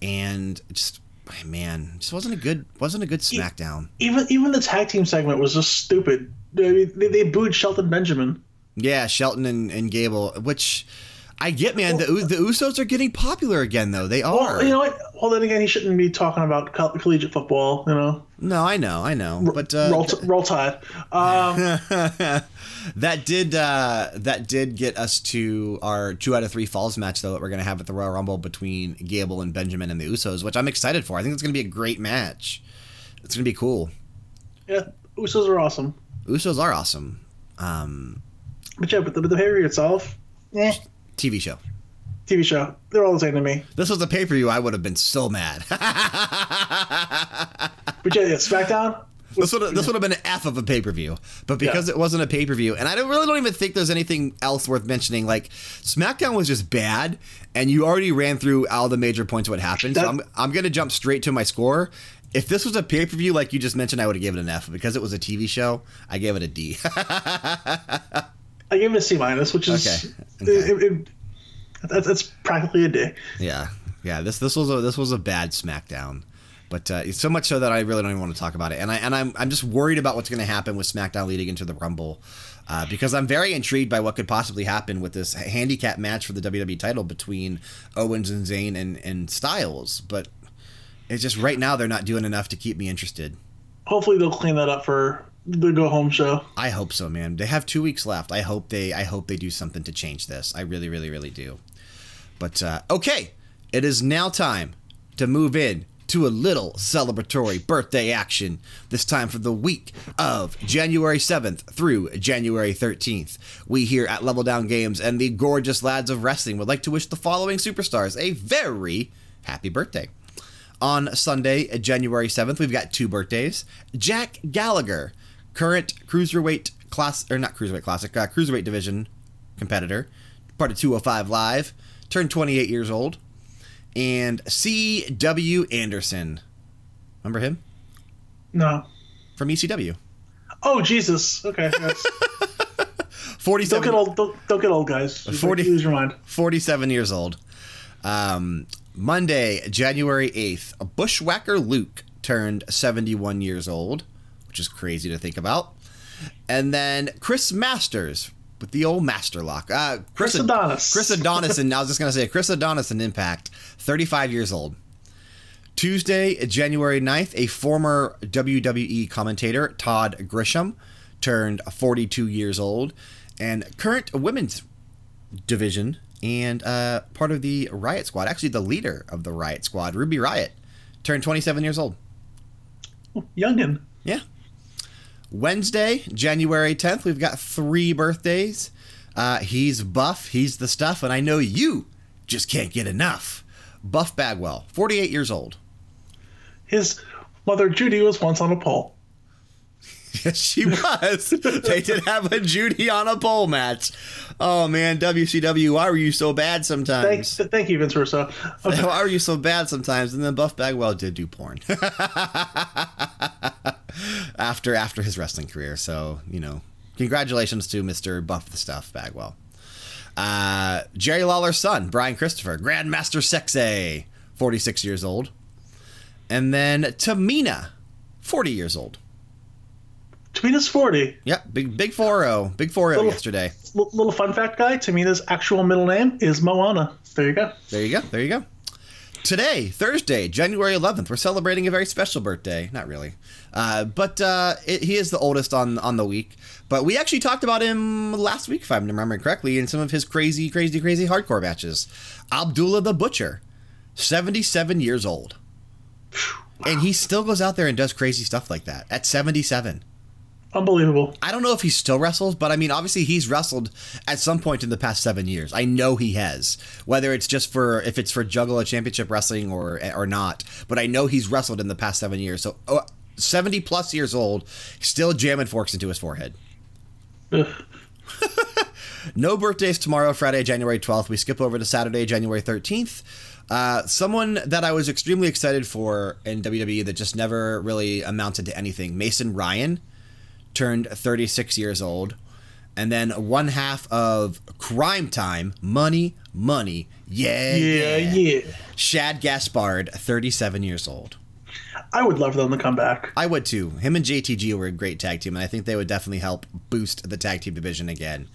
And just, man, just wasn't a good wasn't a good SmackDown. Even even the tag team segment was just stupid. I mean, they, they booed Shelton Benjamin. Yeah, Shelton and, and Gable, which I get, man. The, the Usos are getting popular again, though. They are. Well, you know what? Well, then again, he shouldn't be talking about coll- collegiate football. You know, no, I know, I know. But uh, roll, t- roll tide. Um, that did uh, that did get us to our two out of three falls match, though, that we're going to have at the Royal Rumble between Gable and Benjamin and the Usos, which I'm excited for. I think it's going to be a great match. It's going to be cool. yeah, Usos are awesome. Usos are awesome. Um, But yeah, but the, but the pay per view itself, eh, TV show. TV show, they're all the same to me. This was a pay per view. I would have been so mad. But yeah, yeah SmackDown. This would have, this would have been an F of a pay per view, but because Yeah. it wasn't a pay per view, and I don't, really don't even think there's anything else worth mentioning. Like SmackDown was just bad, and you already ran through all the major points of what happened. so I'm I'm gonna jump straight to my score. If this was a pay per view, like you just mentioned, I would have given it an F. Because it was a TV show, I gave it a D. I gave it a C minus, which is Okay, okay. It, it, that's, that's practically a D. yeah, yeah. This this was a this was a bad SmackDown. But uh, so much so that I really don't even want to talk about it, and I and I'm I'm just worried about what's going to happen with SmackDown leading into the Rumble, uh, because I'm very intrigued by what could possibly happen with this handicap match for the WWE title between Owens and Zayn and and Styles. But it's just right now they're not doing enough to keep me interested. Hopefully, they'll clean that up for the go home show. I hope so, man. They have two weeks left. I hope they I hope they do something to change this. I really, really, really do. But uh, okay, it is now time to move in to a little celebratory birthday action, this time for the week of January 7th through January 13th. We here at Level Down Games and the gorgeous lads of wrestling would like to wish the following superstars a very happy birthday. On Sunday, January 7th, we've got two birthdays. Jack Gallagher, current cruiserweight class, or not cruiserweight classic, uh, cruiserweight division competitor, part of 205 Live, turned 28 years old. And C.W. Anderson. Remember him? No. From ECW. Oh Jesus. Okay. Yes. 47, don't get old. Don't, don't get old, guys. You 40 lose your mind. 47 years old. Um, Monday, January 8th, Bushwhacker Luke turned 71 years old, which is crazy to think about. And then Chris Masters with the old Master Lock. Uh, Chris Adonis. Chris Adonis, and I was just going to say Chris Adonis in Impact, 35 years old. Tuesday, January 9th, a former WWE commentator, Todd Grisham, turned 42 years old. And current women's division and uh, part of the Riot Squad, actually the leader of the Riot Squad, Ruby Riot, turned 27 years old. Youngin. Yeah. Wednesday, January 10th, we've got three birthdays. Uh, he's buff, he's the stuff, and I know you just can't get enough. Buff Bagwell, 48 years old. His mother Judy was once on a pole. Yes, she was. they did have a Judy on a pole match. Oh man, WCW, why were you so bad sometimes? Thank, thank you, Vince Russo. Okay. Why are you so bad sometimes? And then Buff Bagwell did do porn after after his wrestling career. So you know, congratulations to Mister Buff the Stuff Bagwell. Uh, Jerry Lawler's son, Brian Christopher, Grandmaster Sexay, forty six years old, and then Tamina, forty years old. Tamina's 40. Yep, big big four zero, big four zero Little- yesterday. L- little fun fact guy Tamina's actual middle name is Moana. There you go. There you go. There you go. Today, Thursday, January 11th, we're celebrating a very special birthday. Not really, uh, but uh, it, he is the oldest on on the week. But we actually talked about him last week, if I'm remembering correctly, in some of his crazy, crazy, crazy hardcore matches. Abdullah the Butcher, 77 years old, and he still goes out there and does crazy stuff like that at 77. Unbelievable. I don't know if he still wrestles, but I mean, obviously he's wrestled at some point in the past seven years. I know he has, whether it's just for if it's for Juggalo Championship Wrestling or or not. But I know he's wrestled in the past seven years. So uh, seventy plus years old, still jamming forks into his forehead. No birthdays tomorrow, Friday, January 12th. We skip over to Saturday, January 13th. Uh, someone that I was extremely excited for in WWE that just never really amounted to anything, Mason Ryan, turned 36 years old. And then one half of Crime Time, Money, Money, yeah, Yeah, yeah. yeah. Shad Gaspard, 37 years old. I would love them to come back. I would too. Him and JTG were a great tag team, and I think they would definitely help boost the tag team division again.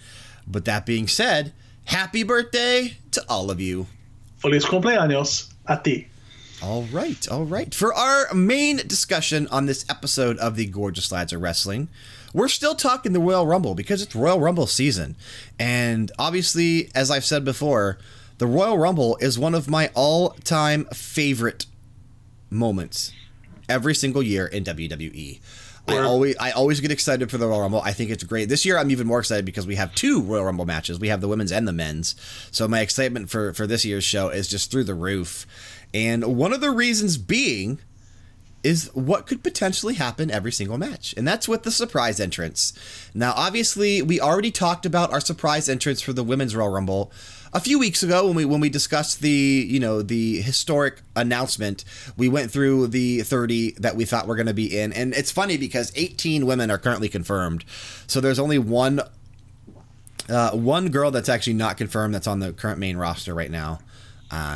But that being said, happy birthday to all of you. Feliz cumpleaños a ti. All right, all right. For our main discussion on this episode of the Gorgeous Lads of Wrestling, we're still talking the Royal Rumble because it's Royal Rumble season. And obviously, as I've said before, the Royal Rumble is one of my all time favorite moments every single year in WWE. I always I always get excited for the Royal Rumble. I think it's great. This year I'm even more excited because we have two Royal Rumble matches. We have the women's and the men's. So my excitement for for this year's show is just through the roof. And one of the reasons being is what could potentially happen every single match. And that's with the surprise entrance. Now, obviously, we already talked about our surprise entrance for the women's Royal Rumble a few weeks ago when we when we discussed the, you know, the historic announcement. We went through the 30 that we thought were going to be in. And it's funny because 18 women are currently confirmed. So there's only one uh, one girl that's actually not confirmed that's on the current main roster right now.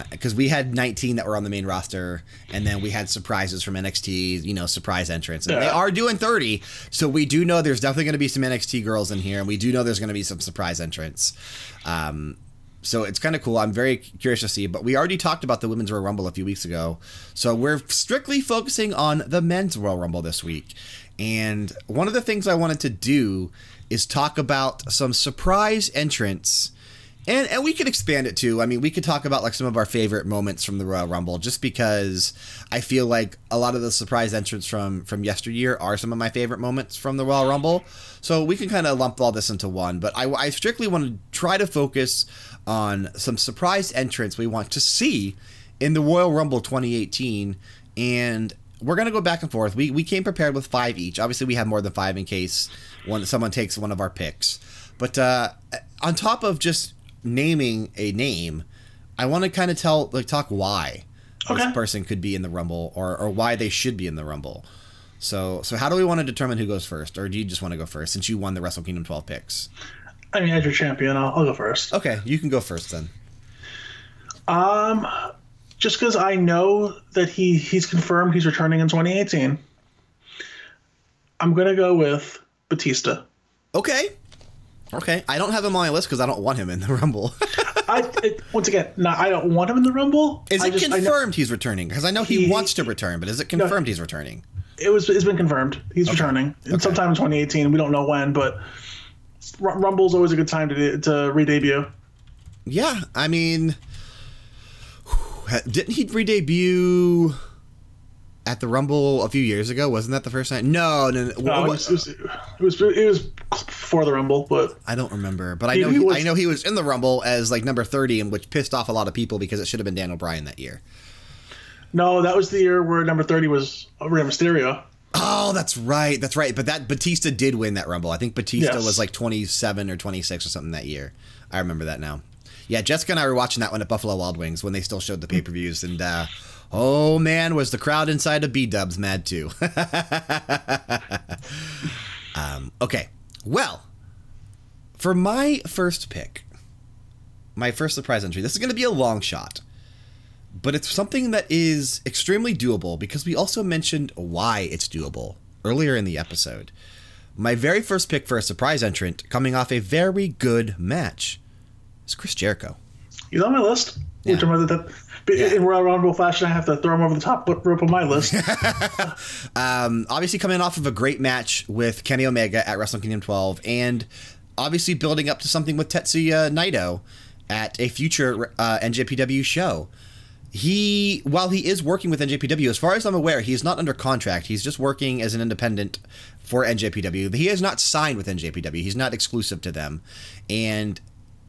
Because we had 19 that were on the main roster, and then we had surprises from NXT, you know, surprise entrance. And they are doing 30, so we do know there's definitely going to be some NXT girls in here, and we do know there's going to be some surprise entrance. Um, so it's kind of cool. I'm very curious to see. But we already talked about the Women's Royal Rumble a few weeks ago. So we're strictly focusing on the Men's Royal Rumble this week. And one of the things I wanted to do is talk about some surprise entrants And and we could expand it too. I mean, we could talk about like some of our favorite moments from the Royal Rumble, just because I feel like a lot of the surprise entrants from from yesteryear are some of my favorite moments from the Royal Rumble. So we can kind of lump all this into one. But I, I strictly want to try to focus on some surprise entrants we want to see in the Royal Rumble 2018, and we're gonna go back and forth. We we came prepared with five each. Obviously, we have more than five in case one someone takes one of our picks. But uh, on top of just naming a name, I want to kind of tell, like, talk why Okay. this person could be in the Rumble or, or why they should be in the Rumble. So, so how do we want to determine who goes first, or do you just want to go first since you won the Wrestle Kingdom 12 picks? I mean, as your champion, I'll, I'll go first. Okay, you can go first then. Um, just because I know that he he's confirmed he's returning in 2018, I'm gonna go with Batista. Okay. Okay, I don't have him on my list because I don't want him in the Rumble. I it, once again, not I don't want him in the Rumble. is I it just, I know- confirmed he's returning? Because I know he, He- wants to return, but is it confirmed he's returning? it was it's been confirmed he's returning Okay. sometime in 2018. We don't know when, but Rumble's always a good time to to re-debut. Yeah, I mean, didn't he re-debut at the Rumble a few years ago? Wasn't that the first time? No, no, no. No, it, was, it, was, it was it was before the Rumble, but I don't remember, but I know he was- I know he was in the Rumble as like number thirty, and which pissed off a lot of people because it should have been Daniel Bryan that year. no, that was the year where number 30 was Rey Mysterio. Oh, that's right, that's right. But that Batista did win that Rumble. I think Batista Yes. was like twenty seven or twenty six or something that year. I remember that now. Yeah, Jessica and I were watching that one at Buffalo Wild Wings when they still showed the pay per views, and uh, oh man, was the crowd inside of B Dubs mad too. um, okay, well, for my first pick, my first surprise entry. This is going to be a long shot, but it's something that is extremely doable because we also mentioned why it's doable earlier in the episode. My very first pick for a surprise entrant coming off a very good match is Chris Jericho. He's on my list. Yeah. Which I'm that, but Yeah. in Royal Rumble fashion, I have to throw him over the top rope on my list. Um, obviously, coming off of a great match with Kenny Omega at Wrestle Kingdom 12, and obviously building up to something with Tetsuya Naito at a future uh, NJPW show. He, while he is working with NJPW, as far as I'm aware, he's not under contract. He's just working as an independent for NJPW. He is not signed with NJPW. He's not exclusive to them, and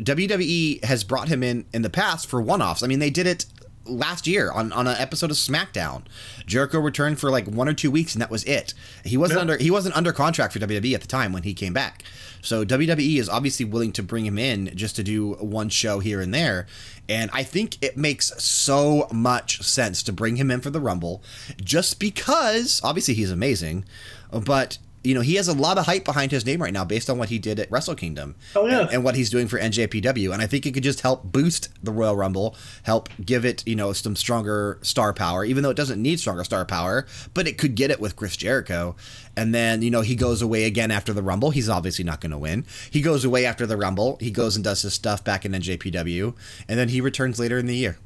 WWE has brought him in in the past for one-offs. I mean, they did it last year on, on an episode of SmackDown. Jericho returned for like one or two weeks, and that was it. He wasn't Yeah. under he wasn't under contract for WWE at the time when he came back. So WWE is obviously willing to bring him in just to do one show here and there. And I think it makes so much sense to bring him in for the Rumble just because obviously he's amazing, but you know, he has a lot of hype behind his name right now based on what he did at Wrestle Kingdom Oh, yeah. and, and what he's doing for NJPW. And I think it could just help boost the Royal Rumble, help give it, you know, some stronger star power, even though it doesn't need stronger star power, but it could get it with Chris Jericho. And then, you know, he goes away again after the Rumble. He's obviously not going to win. He goes away after the Rumble. He goes and does his stuff back in NJPW. And then he returns later in the year.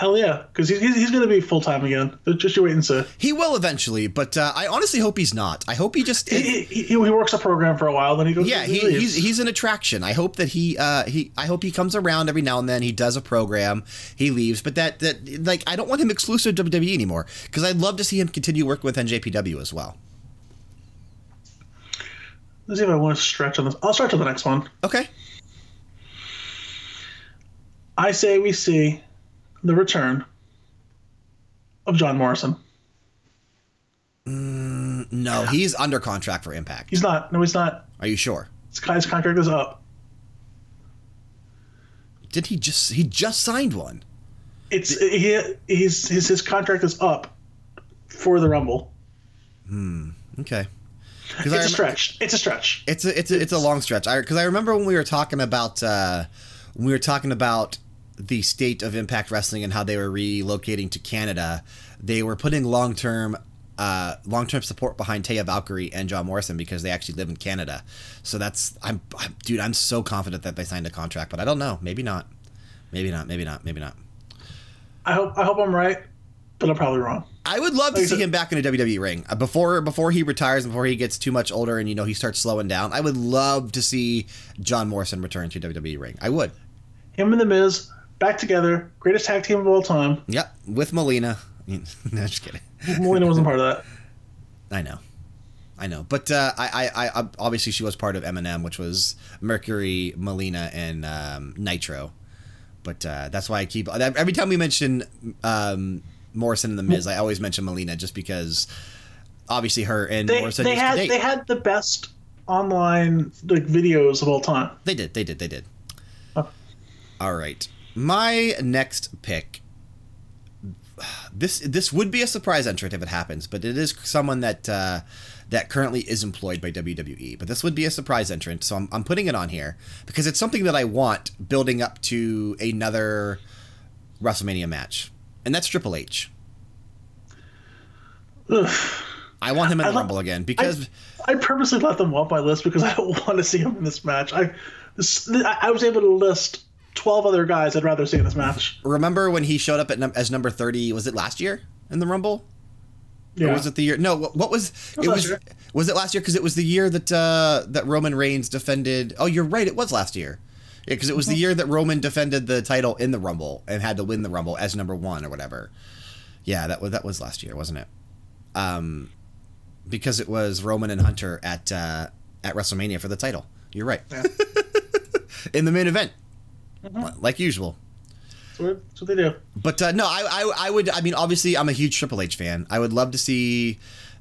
Hell yeah, because he's, he's, going to be full time again. Just you wait and see. He will eventually, but uh, I honestly hope he's not. I hope he just. He, he, he works a program for a while, then he goes. Yeah, he, he's he's an attraction. I hope that he uh he I hope he comes around every now and then. He does a program, he leaves, but that that like I don't want him exclusive to WWE anymore because I'd love to see him continue working with NJPW as well. Let's see if I want to stretch on this. I'll stretch on the next one. Okay. I say we see the return of John Morrison. No, he's under contract for Impact. He's not. No, he's not. Are you sure? His, his contract is up. Did he just he just signed one? It's he. He's his his contract is up for the Rumble. Hmm. Okay. It's a stretch. It's a stretch. It's a it's a, it's a long stretch. I because I remember when we were talking about uh, when we were talking about the state of Impact Wrestling and how they were relocating to Canada. They were putting long term. Uh, long-term support behind Taya Valkyrie and John Morrison because they actually live in Canada. So that's I'm, I'm dude. I'm so confident that they signed a contract, but I don't know. Maybe not. Maybe not. Maybe not. Maybe not. I hope I hope I'm right, but I'm probably wrong. I would love to Like I see said- him back in a WWE ring Uh, before before he retires, before he gets too much older, and you know he starts slowing down. I would love to see John Morrison return to WWE ring. I would. Him and the Miz back together, greatest tag team of all time. Yep, with Melina. no, just kidding. Melina wasn't part of that. I know, I know, but uh, I, I, I, obviously she was part of MNM, which was Mercury, Melina, and um, Nitro. But uh, that's why I keep every time we mention um, Morrison and the Miz, I always mention Melina just because obviously her and They, Morrison they had they had the best online like videos of all time. They did. They did. They did. Oh. All right. My next pick. This this would be a surprise entrant if it happens, but it is someone that uh, that currently is employed by WWE. But this would be a surprise entrant, so I'm, I'm putting it on here because it's something that I want building up to another WrestleMania match, and that's Triple H. Ugh. I want him in the Rumble again because I purposely let them off my list because I don't want to see him in this match. I this, I I was able to list twelve other guys I'd rather see in this match. remember when he showed up at num- as number 30 was it last year in the Rumble? Yeah. Or was it the year? No, what, what was, it? Was year. was it last year? Because it was the year that uh, that Roman Reigns defended. Oh, you're right. It was last year. Yeah, because it was the Mm-hmm. year that Roman defended the title in the Rumble and had to win the Rumble as number one or whatever. Yeah, that was that was last year, wasn't it? Um, because it was Roman and Hunter at uh, at WrestleMania for the title. You're right. Yeah. in the main event, Mm-hmm. like usual. That's what, they do. But uh, no, I, I I would. I mean, obviously, I'm a huge Triple H fan. I would love to see.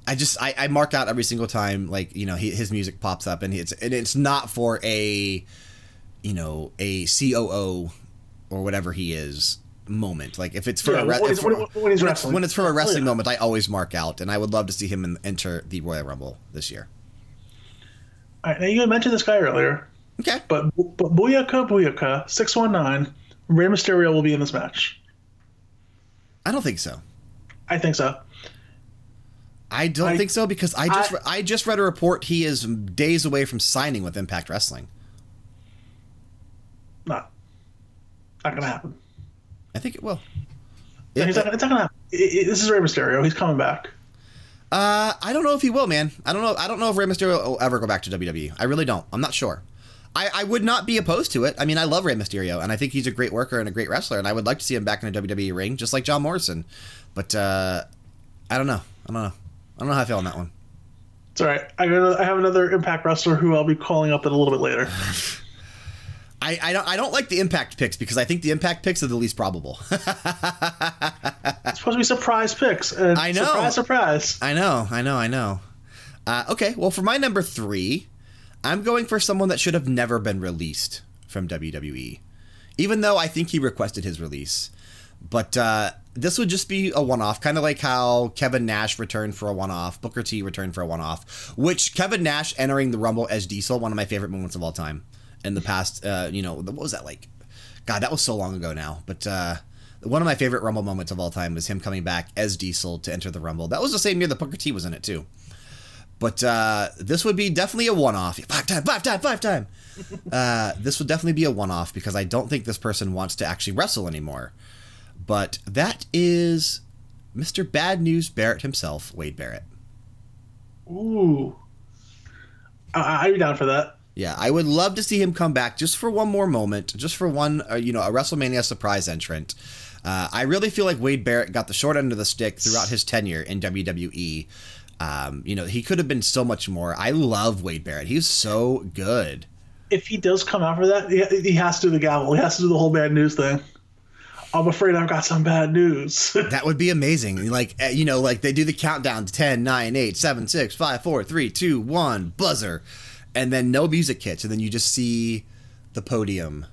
I just I, I mark out every single time like you know he, his music pops up and it's and it's not for a you know a COO or whatever he is moment. Like if it's for Yeah, a re- when he's- when- when it's, wrestling. when it's for a wrestling Oh, yeah. moment, I always mark out, and I would love to see him in, enter the Royal Rumble this year. All right, now you mentioned this guy earlier, Okay, but but Booyaka Booyaka six one nine Rey Mysterio will be in this match. I don't think so. I think so. I don't I- think so because I just I- I, I just read a report he is days away from signing with Impact Wrestling. Not not gonna happen. I think it will. He's not, it's not gonna happen. I- I- this is Rey Mysterio. He's coming back. Uh, I don't know if he will, man. I don't know. I don't know if Rey Mysterio will ever go back to WWE. I really don't. I'm not sure. I, I would not be opposed to it. I mean, I love Rey Mysterio, and I think he's a great worker and a great wrestler, and I would like to see him back in a WWE ring, just like John Morrison. But uh, I don't know. I don't know. I don't know how I feel on that one. It's all right. I have another Impact wrestler who I'll be calling up in a little bit later. I, I don't I don't like the Impact picks because I think the Impact picks are the least probable. It's supposed to be surprise picks. I know. Surprise, surprise. I know, I know, I know. Uh, okay, well, for my number three, I'm going for someone that should have never been released from WWE, even though I think he requested his release. But uh, this would just be a one off, kind of like how Kevin Nash returned for a one off, Booker T returned for a one off, which Kevin Nash entering the Rumble as Diesel, one of my favorite moments of all time in the past. Uh, you know, what was that like? God, that was so long ago now. But uh, one of my favorite Rumble moments of all time was him coming back as Diesel to enter the Rumble. That was the same year that Booker T was in it too. But uh, this would be definitely a one-off. Five time, five time, five time. uh, this would definitely be a one-off because I don't think this person wants to actually wrestle anymore. But that is Mr. Bad News Barrett himself, Wade Barrett. Ooh. I, I'd be down for that. Yeah, I would love to see him come back just for one more moment, just for one, uh, you know, a WrestleMania surprise entrant. Uh, I really feel like Wade Barrett got the short end of the stick throughout his tenure in WWE. Um, you know, he could have been so much more. I love Wade Barrett. He's so good. If he does come out for that, he, has to do the gavel. He has to do the whole bad news thing. I'm afraid I've got some bad news. That would be amazing. Like, uh, you know, like they do the countdown to 10, 9, 8, 7, 6, 5, 4, 3, 2, 1, buzzer. And then no music hits. And then you just see the podium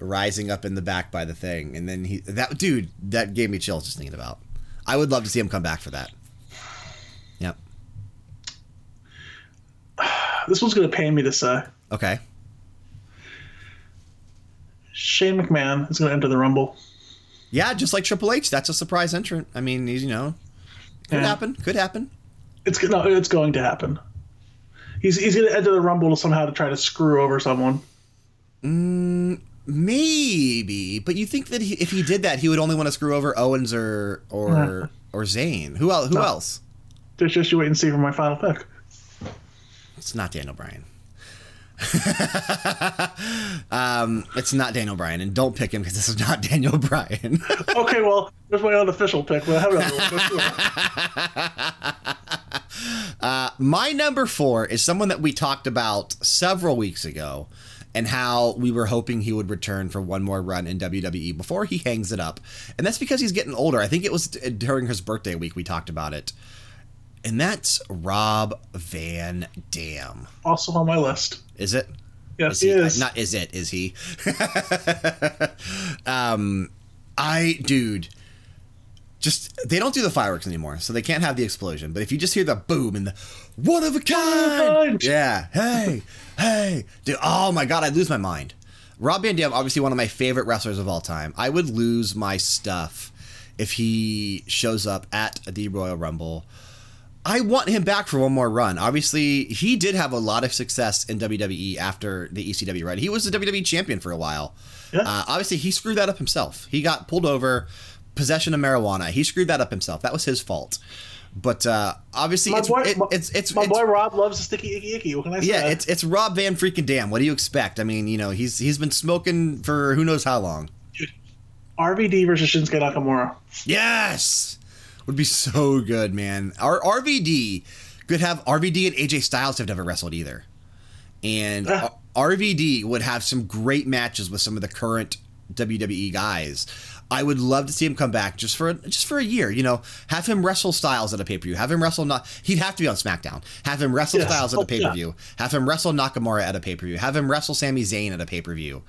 rising up in the back by the thing. And then he, that dude, that gave me chills just thinking about. I would love to see him come back for that. This one's going to pain me to say. Okay. Shane McMahon is going to enter the Rumble. Yeah, just like Triple H, that's a surprise entrant. I mean, you know, could Yeah. happen. Could happen. It's no, it's going to happen. He's he's going to enter the Rumble to somehow to try to screw over someone. Mm, Maybe, but you think that he, if he did that, he would only want to screw over Owens or or or or Zayn. Who else? Who else? Just, just you wait and see for my final pick. It's not Daniel Bryan. um, it's not Daniel Bryan, and don't pick him because this is not Daniel Bryan. Okay, well, there's my unofficial pick, but I have another one. Go through it. My number four is someone that we talked about several weeks ago, and how we were hoping he would return for one more run in WWE before he hangs it up, and that's because he's getting older. I think it was during his birthday week we talked about it, and that's Rob Van Dam. Also on my list. Is it? Yes, Is he he, is. Not is it? Is he? um, I dude, just they don't do the fireworks anymore, so they can't have the explosion. But if you just hear the boom and the one of a kind, kind. yeah, hey, hey, dude, oh my god, I'd lose my mind. Rob Van Dam, obviously one of my favorite wrestlers of all time. I would lose my stuff if he shows up at the Royal Rumble. I want him back for one more run. Obviously, he did have a lot of success in WWE after the ECW run. He was the WWE champion for a while. Yeah. Uh, obviously, he screwed that up himself. He got pulled over, possession of marijuana. He screwed that up himself. That was his fault. But uh, obviously, My it's, boy, it- my, it's it's my it's- boy Rob loves the sticky icky icky. What can I say? yeah, it's it's Rob Van freaking Dam. What do you expect? I mean, you know, he's he's been smoking for who knows how long. RVD versus Shinsuke Nakamura. Yes, would be so good, man. Our RVD could have RVD and AJ Styles have never wrestled either, and Ah. RVD would have some great matches with some of the current WWE guys. I would love to see him come back just for just for a year. You know, have him wrestle Styles at a pay per view. Have him wrestle not. He'd have to be on SmackDown. Have him wrestle Yes. Styles at a pay per view. Have him wrestle Nakamura at a pay per view. Have him wrestle Sami Zayn at a pay per view.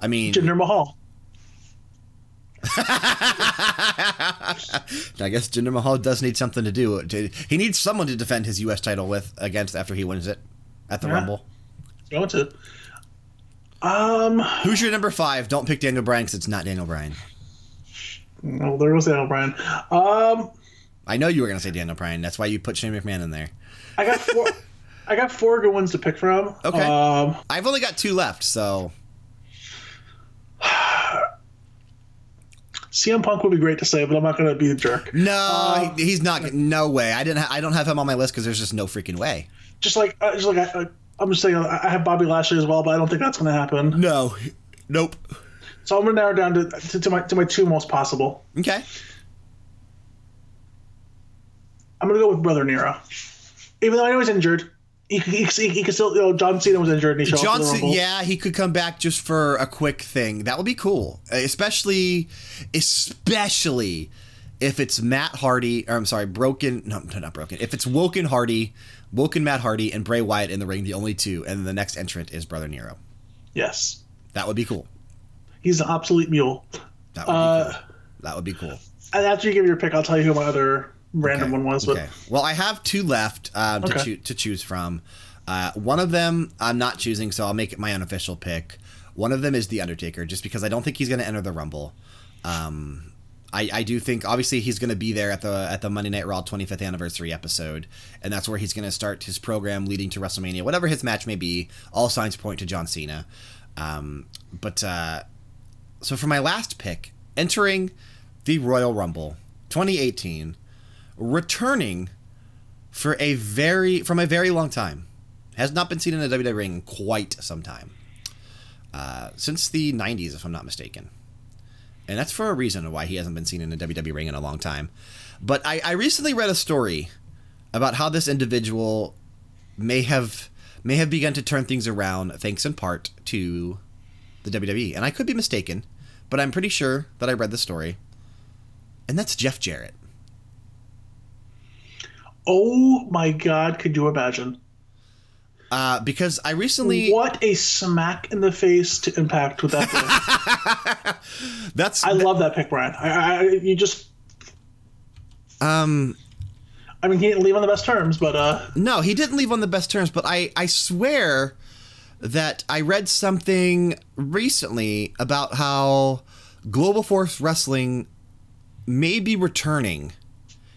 I mean, Jinder Mahal. I guess Jinder Mahal does need something to do. He needs someone to defend his U.S. title with against after he wins it at the Yeah. Rumble. Going to. Um, Who's your number five? Don't pick Daniel Bryan because it's not Daniel Bryan. well, there was Daniel Bryan. Um, I know you were going to say Daniel Bryan. That's why you put Shane McMahon in there. I got four. I got four good ones to pick from. Okay. Um, I've only got two left, so CM Punk would be great to say, but I'm not going to be a jerk. no, he- he's not. No way. I didn't. Ha- I don't have him on my list because there's just no freaking way. Just like, uh, just like I, I'm just saying, I I have Bobby Lashley as well, but I don't think that's going to happen. No. Nope. So I'm going to narrow down to, to, to my to my two most possible. Okay. I'm going to go with Brother Nero, even though I know he's injured. He, he, he, can still, you know, John Cena was injured and he showed up for the Johnson, Rumble. yeah, he could come back just for a quick thing. That would be cool, especially, especially if it's Matt Hardy. Or I'm sorry, Broken. No, no, not Broken. If it's Woken Hardy, Woken Matt Hardy, and Bray Wyatt in the ring, the only two, and the next entrant is Brother Nero. Yes, That would be cool. he's an obsolete mule. That would Uh, be cool. That would be cool. And after you give me your pick, I'll tell you who my other random Okay, one was. But Okay. Well, I have two left um, to, Okay. choo- to choose from. Uh, one of them I'm not choosing, so I'll make it my unofficial pick. One of them is The Undertaker, just because I don't think he's going to enter the Rumble. Um, I, I do think obviously he's going to be there at the at the Monday Night Raw 25th anniversary episode, and that's where he's going to start his program leading to WrestleMania, whatever his match may be. All signs point to John Cena. Um, but uh, so for my last pick, entering the Royal Rumble 2018, returning for a very from a very long time, has not been seen in a WWE ring in quite some time, uh, since the 90s, if I'm not mistaken, and that's for a reason why he hasn't been seen in a WWE ring in a long time. But I, I recently read a story about how this individual may have may have begun to turn things around thanks in part to the WWE. And I could be mistaken, but I'm pretty sure that I read the story. And that's Jeff Jarrett. Oh my God, could you imagine? Uh, because I recently What a smack in the face to impact with that. that's I love that pick, Brian. I, I, you just, um I mean, he didn't leave on the best terms, but uh, no, he didn't leave on the best terms, but I I swear that I read something recently about how Global Force Wrestling may be returning.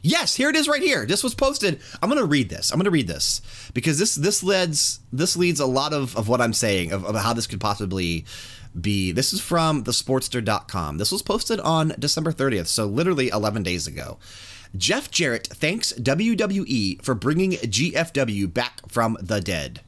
Yes, here it is right here. This was posted. I'm going to read this. I'm going to read this because this this leads this leads a lot of, of what I'm saying of, of how this could possibly be. This is from thesportster.com. This was posted on December 30th, so literally 11 days ago. Jeff Jarrett thanks WWE for bringing GFW back from the dead.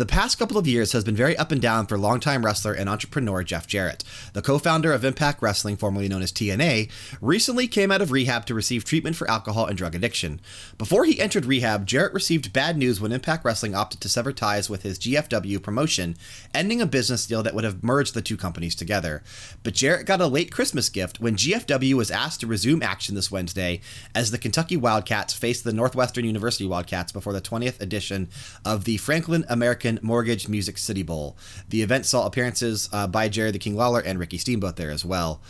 The past couple of years has been very up and down for longtime wrestler and entrepreneur Jeff Jarrett. The co founder of Impact Wrestling, formerly known as TNA, recently came out of rehab to receive treatment for alcohol and drug addiction. Before he entered rehab, Jarrett received bad news when Impact Wrestling opted to sever ties with his GFW promotion, ending a business deal that would have merged the two companies together. But Jarrett got a late Christmas gift when GFW was asked to resume action this Wednesday as the Kentucky Wildcats faced the Northwestern University Wildcats before the 20th edition of the Franklin American Mortgage Music City Bowl. The event saw appearances uh, by Jerry the King Lawler and Ricky Steamboat there as well.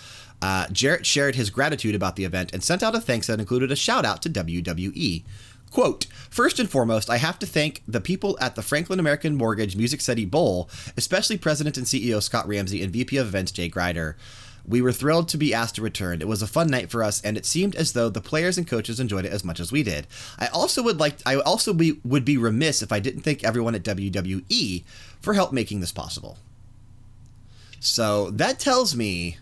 Uh, Jarrett shared his gratitude about the event and sent out a thanks that included a shout out to WWE. Quote, First and foremost, I have to thank the people at the Franklin American Mortgage Music City Bowl, especially President and CEO Scott Ramsey and VP of Events Jay Grider. We were thrilled to be asked to return. It was a fun night for us, and it seemed as though the players and coaches enjoyed it as much as we did. I also would like I also be, would be remiss if I didn't thank everyone at WWE for help making this possible. So that tells me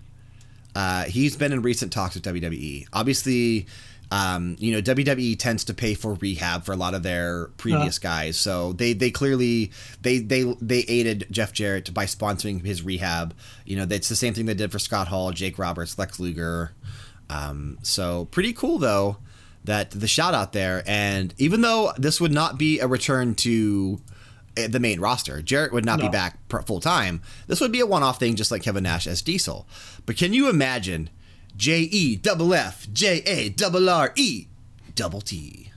uh, he's been in recent talks with WWE. Obviously, um, you know WWE tends to pay for rehab for a lot of their previous guys, so they they clearly they they they aided Jeff Jarrett by sponsoring his rehab. You know, it's the same thing they did for Scott Hall, Jake Roberts, Lex Luger. Um, so pretty cool though that the shout out there, and even though this would not be a return to uh, the main roster. Jarrett would not be back full time. This would be a one off thing, just like Kevin Nash as Diesel. But can you imagine J E double F J A double R E double T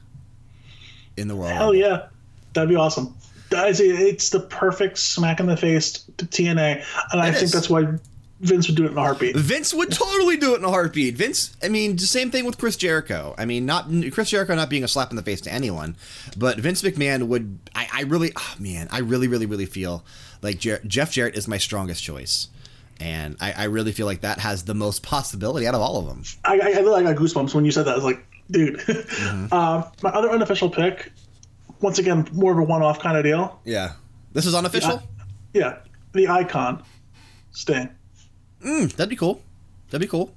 in the world? Hell yeah, that'd be awesome. It's the perfect smack in the face to TNA, and I It think that's why Vince would do it in a heartbeat. Vince would totally do it in a heartbeat. Vince, I mean, the same thing with Chris Jericho. I mean, not Chris Jericho not being a slap in the face to anyone, but Vince McMahon would. I, I really, oh man, I really, really, really feel like Jer- Jeff Jarrett is my strongest choice, and I, I really feel like that has the most possibility out of all of them. I, I, I really got goosebumps when you said that. I was like, dude. Mm-hmm. uh, my other unofficial pick, once again, more of a one-off kind of deal. Yeah, this is unofficial. Yeah, the icon, Sting. Mm, that'd be cool. That'd be cool.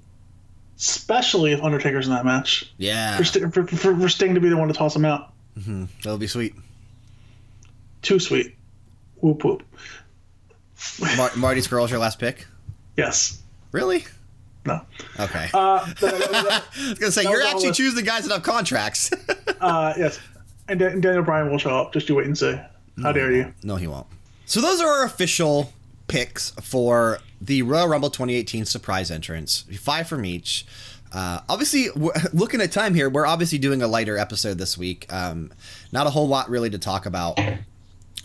Especially if Undertaker's in that match. Yeah, For, Sting, for, for, for Sting to be the one to toss him out. that would be sweet. Too sweet. Whoop whoop. Mar- Marty Scurll's your last pick. Yes. Really? No. Okay. Uh, that- that- I was gonna say you're actually choosing the guys that have contracts. uh, yes. And, and Daniel Bryan will show up. Just you wait and see. How dare you? No, he won't. So those are our official picks for the Royal Rumble 2018 surprise entrance. Five from each. Uh, obviously, looking at time here, we're obviously doing a lighter episode this week. Um, not a whole lot really to talk about,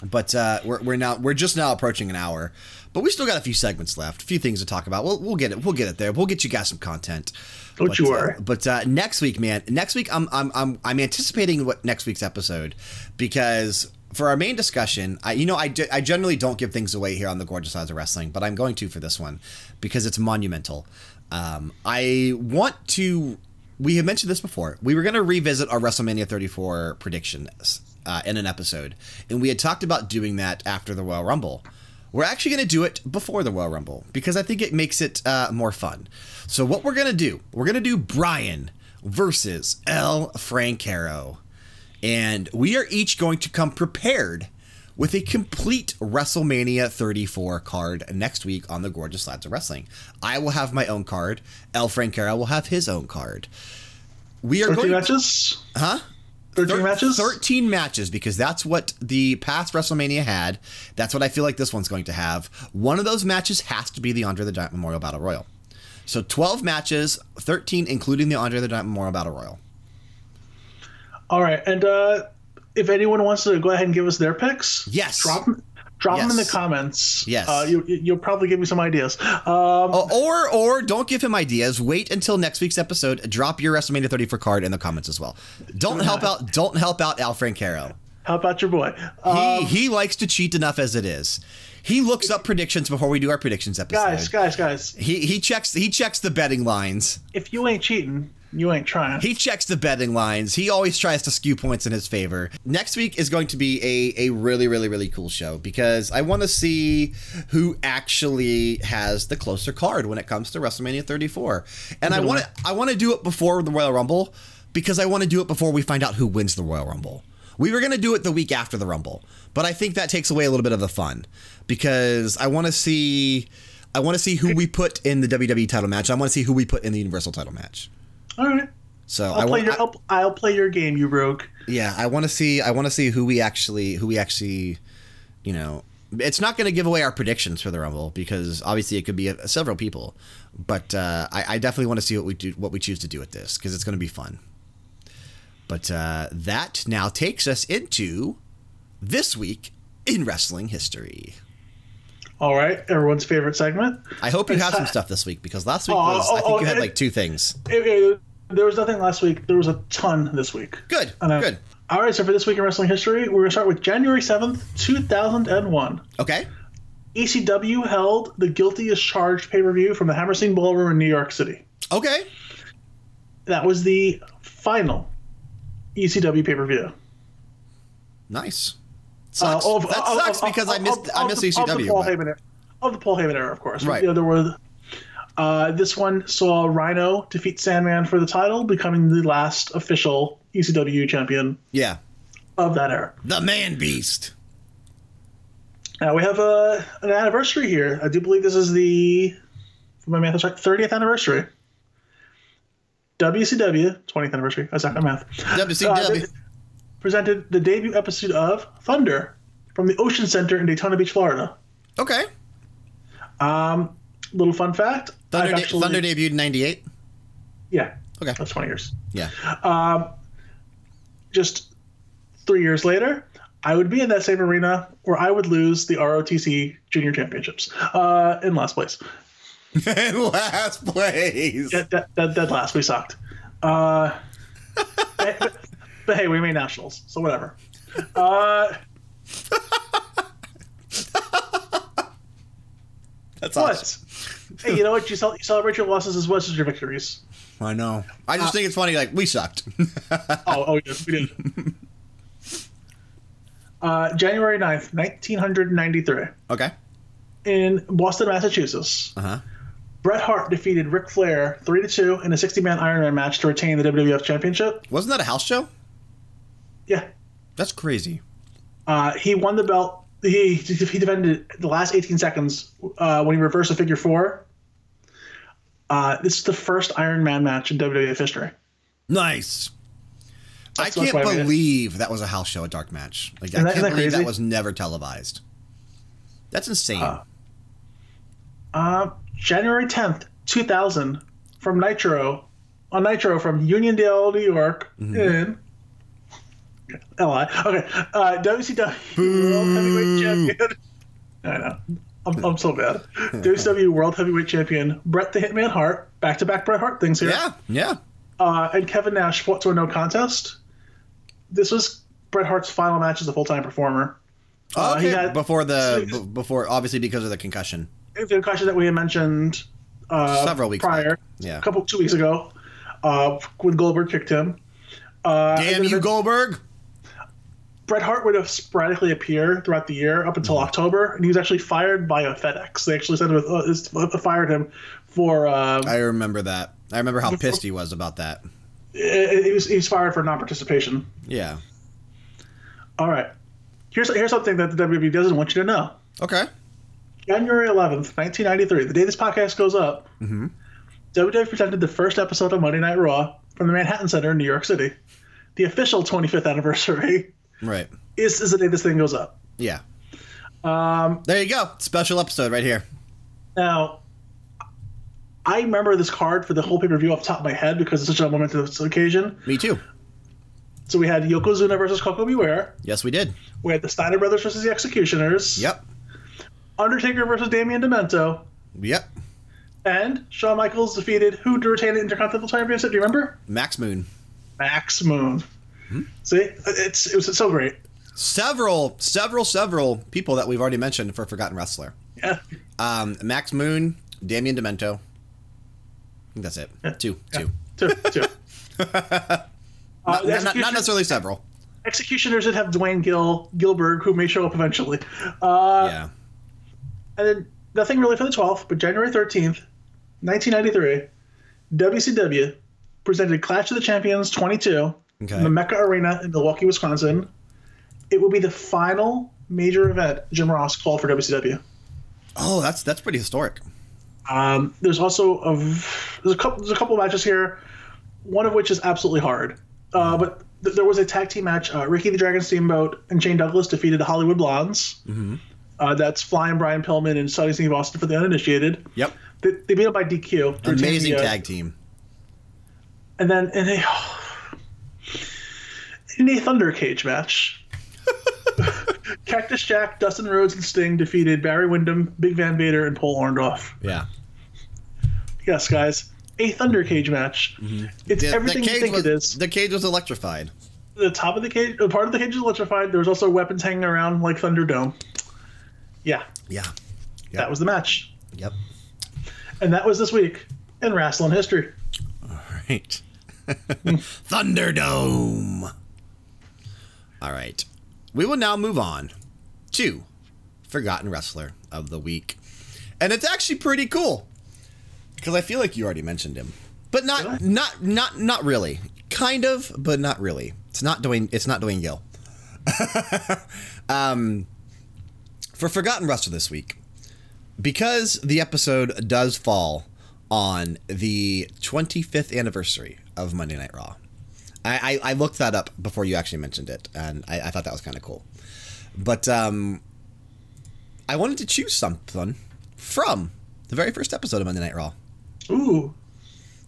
but uh, we're, we're now we're just now approaching an hour. But we still got a few segments left, a few things to talk about. We'll, we'll get it. We'll get it there. We'll get you guys some content. Don't But, you uh, worry. but uh, next week, man, next week I'm I'm I'm I'm anticipating what next week's episode because for our main discussion, I you know I, ge- I generally don't give things away here on the Gorgeous Lads of Wrestling, but I'm going to for this one because it's monumental. Um, I want to. We have mentioned this before. We were going to revisit our WrestleMania 34 predictions uh, in an episode, and we had talked about doing that after the Royal Rumble. We're actually going to do it before the Royal Rumble because I think it makes it uh, more fun. So what we're going to do, we're going to do Brian versus El Francaro. And we are each going to come prepared with a complete WrestleMania 34 card next week on the Gorgeous Lads of Wrestling. I will have my own card. El Francaro will have his own card. We are 13 going matches? Huh? 13 Thir- matches? 13 matches because that's what the past WrestleMania had. That's what I feel like this one's going to have. One of those matches has to be the Andre the Giant Memorial Battle Royal. So 12 matches, 13 including the Andre the Giant Memorial Battle Royal. All right. And uh, if anyone wants to go ahead and give us their picks, Yes. drop them. Drop them in the comments. Yes. Uh, you, you'll probably give me some ideas. Um, Or or don't give him ideas. Wait until next week's episode. Drop your WrestleMania 34 card in the comments as well. Don't help out don't help out Al Francaro. How about your boy? He Um, he likes to cheat enough as it is. He looks up predictions before we do our predictions episode. guys, guys, guys. He he checks he checks the betting lines. If you ain't cheating, You ain't trying. He checks the betting lines. He always tries to skew points in his favor. Next week is going to be a, a really, really, really cool show because I want to see who actually has the closer card when it comes to WrestleMania 34. And I want to I want to do it before the Royal Rumble because I want to do it before we find out who wins the Royal Rumble. We were going to do it the week after the Rumble, but I think that takes away a little bit of the fun because I want to see I want to see who we put in the WWE title match. I want to see who we put in the Universal title match. All right. So I'll I play your. I- I'll, I'll play your game, you rogue. yeah, I want to see. I want to see who we actually, who we actually, you know, it's not going to give away our predictions for the Rumble because obviously it could be uh several people, but uh, I, I definitely want to see what we do, what we choose to do with this because it's going to be fun. But uh, that now takes us into this week in wrestling history. All right, everyone's favorite segment. I hope you It's have some stuff this week because last week Oh, was, I oh, think oh, you had like two things. It- it- there was nothing last week. There was a ton this week. Good, And I- good. All right, so for this week in wrestling history, we're gonna start with January seventh, two thousand and one. Okay, ECW held the Guilty as Charged pay per view from the Hammerstein Ballroom in New York City. okay. That was the final ECW pay per view. Nice. Sucks. Uh, that sucks because I missed I missed ECW. Of the Paul Heyman era, of the Paul Heyman era, of course. Right. You know, there were. Uh, this one saw Rhino defeat Sandman for the title, becoming the last official ECW champion yeah, of that era. the Man Beast. Now we have a, an anniversary here. I do believe this is the, for my math right, 30th anniversary. WCW, 20th anniversary. I at math. WCW. Uh, presented the debut episode of Thunder from the Ocean Center in Daytona Beach, Florida. okay. Um, little fun fact. Thunder, de- actually- Thunder debuted in '98. Yeah, Okay. that's 20 years. Yeah. Just three years later, I would be in that same arena where I would lose the ROTC Junior Championships uh, in last place. in last place. That, that, that, that last we sucked. Uh, but, but hey, we made nationals, so whatever. Uh, That's awesome. hey, you know what? You, cel- you celebrate your losses as well as your victories. I know. I just think it's funny. Like we sucked. Oh, oh, we did. We did. Uh, January 9th, 1993, okay. in Boston, Massachusetts, Uh huh. Bret Hart defeated Ric Flair 3 to 2 in a 60 man Iron Man match to retain the WWF Championship. Wasn't that a house show? Yeah. That's crazy. Uh, he won the belt. He, he defended the last 18 seconds uh, when he reversed a figure four. Uh, this is the first Iron Man match in WWF history. Nice. That's- I can't why I believe that was a house show, a dark match. Like I Isn't can't that believe that was never televised. That's insane. Uh, January 10th, 2000, from Nitro, on Nitro from Uniondale, New York, in LI. Okay, uh, WCW World Heavyweight Champion. I know. I'm, I'm so bad. WCW World Heavyweight Champion Bret the Hitman Hart, back to back Bret Hart things here. yeah. Yeah. Uh, and Kevin Nash fought to a no contest. This was Bret Hart's final match as a full time performer. Uh, okay. he had- before the b- before obviously because of the concussion. the concussion that we had mentioned uh, Several weeks prior, back. Yeah. a couple two weeks ago, uh, when Goldberg kicked him. Uh, Damn you, then Goldberg! Bret Hart would have sporadically appear throughout the year up until October, and he was actually fired by a FedEx. They actually said it was, uh, fired him for um, I remember that. I remember how pissed he was about that. he was he was fired for non-participation. Yeah. All right, here's here's something that the WWE doesn't want you to know. Okay. January 11th, 1993, the day this podcast goes up, Mm-hmm. WWE presented the first episode of Monday Night Raw from the Manhattan Center in New York City. The official 25th anniversary Right. is, is the day this thing goes up. Yeah. Um, There you go. Special episode right here. now, I remember this card for the whole pay per view off the top of my head because it's such a momentous occasion. Me too. So we had Yokozuna versus Koko B. Ware. Yes, we did. We had the Steiner Brothers versus the Executioners. Yep. Undertaker versus Damien Demento. Yep. And Shawn Michaels defeated who to retain the Intercontinental Championship? Do you remember? Max Moon. Max Moon. See, it's it was so great. Several, several, several people that we've already mentioned for Forgotten Wrestler. Yeah, Um, Max Moon, Damien Demento. I think that's it. Two, two. Two, two. Uh, Not, not- not necessarily several. Executioners did have Duane Gill Gilbert, who may show up eventually. Uh, yeah. And then nothing really for the 12th, but January 13th, 1993, WCW presented Clash of the Champions 22 Okay. the Mecca Arena in Milwaukee, Wisconsin. It will be the final major event Jim Ross called for WCW. Oh, that's that's pretty historic. Um, there's also a there's a couple there's a couple matches here, one of which is absolutely hard. Uh, but th- there was a tag team match. Uh, Ricky the Dragon Steamboat and Shane Douglas defeated the Hollywood Blondes. Mm-hmm. Uh, that's Flying Brian Pillman and Sonny Steve Austin for the uninitiated. Yep. They, they beat up by DQ. Amazing the, tag team. And then in a in a Thunder Cage match, Cactus Jack, Dustin Rhodes, and Sting defeated Barry Windham, Big Van Vader, and Paul Orndorff. Yeah. Yes, guys, a Thunder Cage match. Mm-hmm. It's The- everything the you think was, it is. The cage was electrified. The top of the cage, part of the cage is electrified. There was also weapons hanging around like Thunderdome. Yeah, Yeah. that was the match, Yep. and that was this week in wrestling history. Right. Thunderdome. All right. We will now move on to Forgotten Wrestler of the Week. And it's actually pretty cool. Because I feel like you already mentioned him. But Did I? not not not not really. Kind of, but not really. It's not Duane it's not Duane Gill. um for Forgotten Wrestler this week, because the episode does fall on the 25th anniversary of Monday Night Raw. I, I, I looked that up before you actually mentioned it, and I, I thought that was kind of cool. But um, I wanted to choose something from the very first episode of Monday Night Raw. Ooh,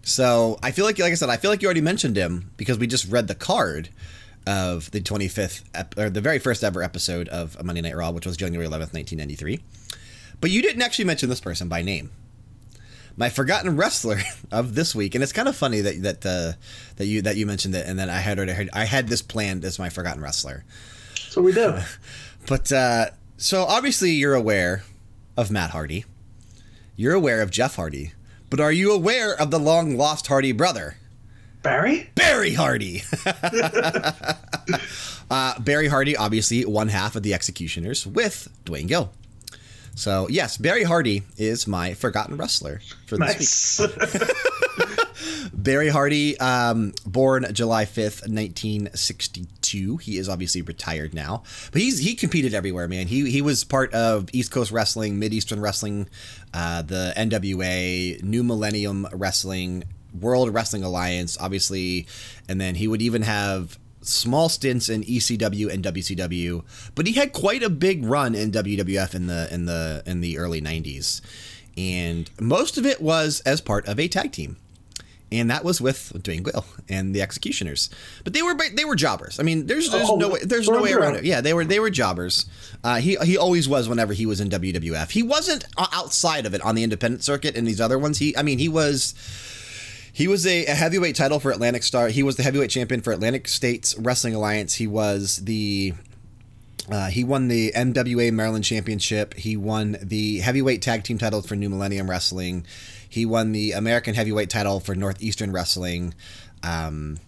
So I feel like, like I said, I feel like you already mentioned him because we just read the card of the 25th, ep- or the very first ever episode of Monday Night Raw, which was January 11th, 1993. But you didn't actually mention this person by name. My forgotten wrestler of this week, and it's kind of funny that that uh, that you that you mentioned it, and then I had already heard, I had this planned as my forgotten wrestler. so we do. But uh, so obviously you're aware of Matt Hardy. You're aware of Jeff Hardy. But are you aware of the long lost Hardy brother, Barry? Barry Hardy? uh, Barry Hardy, obviously one half of the Executioners with Duane Gill. So yes, Barry Hardy is my forgotten wrestler for this week. Barry Hardy, um, born July 5th, 1962. He is obviously retired now, but he's he competed everywhere, man. He he was part of East Coast Wrestling, Mid Eastern Wrestling, uh, the NWA, New Millennium Wrestling, World Wrestling Alliance, obviously, and then he would even have small stints in ECW and WCW, but he had quite a big run in WWF in the in the in the early 90s. And most of it was as part of a tag team and that was with Duane Gill and the Executioners. But they were they were jobbers. I mean, there's there's Oh, no way there's no way around it. Yeah, they were they were jobbers. Uh, he he always was whenever he was in WWF. He wasn't outside of it on the independent circuit and these other ones. He I mean he was. He was a, a heavyweight title for Atlantic Star. He was the heavyweight champion for Atlantic States Wrestling Alliance. He was the uh, he won the MWA Maryland Championship. He won the heavyweight tag team titles for New Millennium Wrestling. He won the American heavyweight title for Northeastern Wrestling. Um,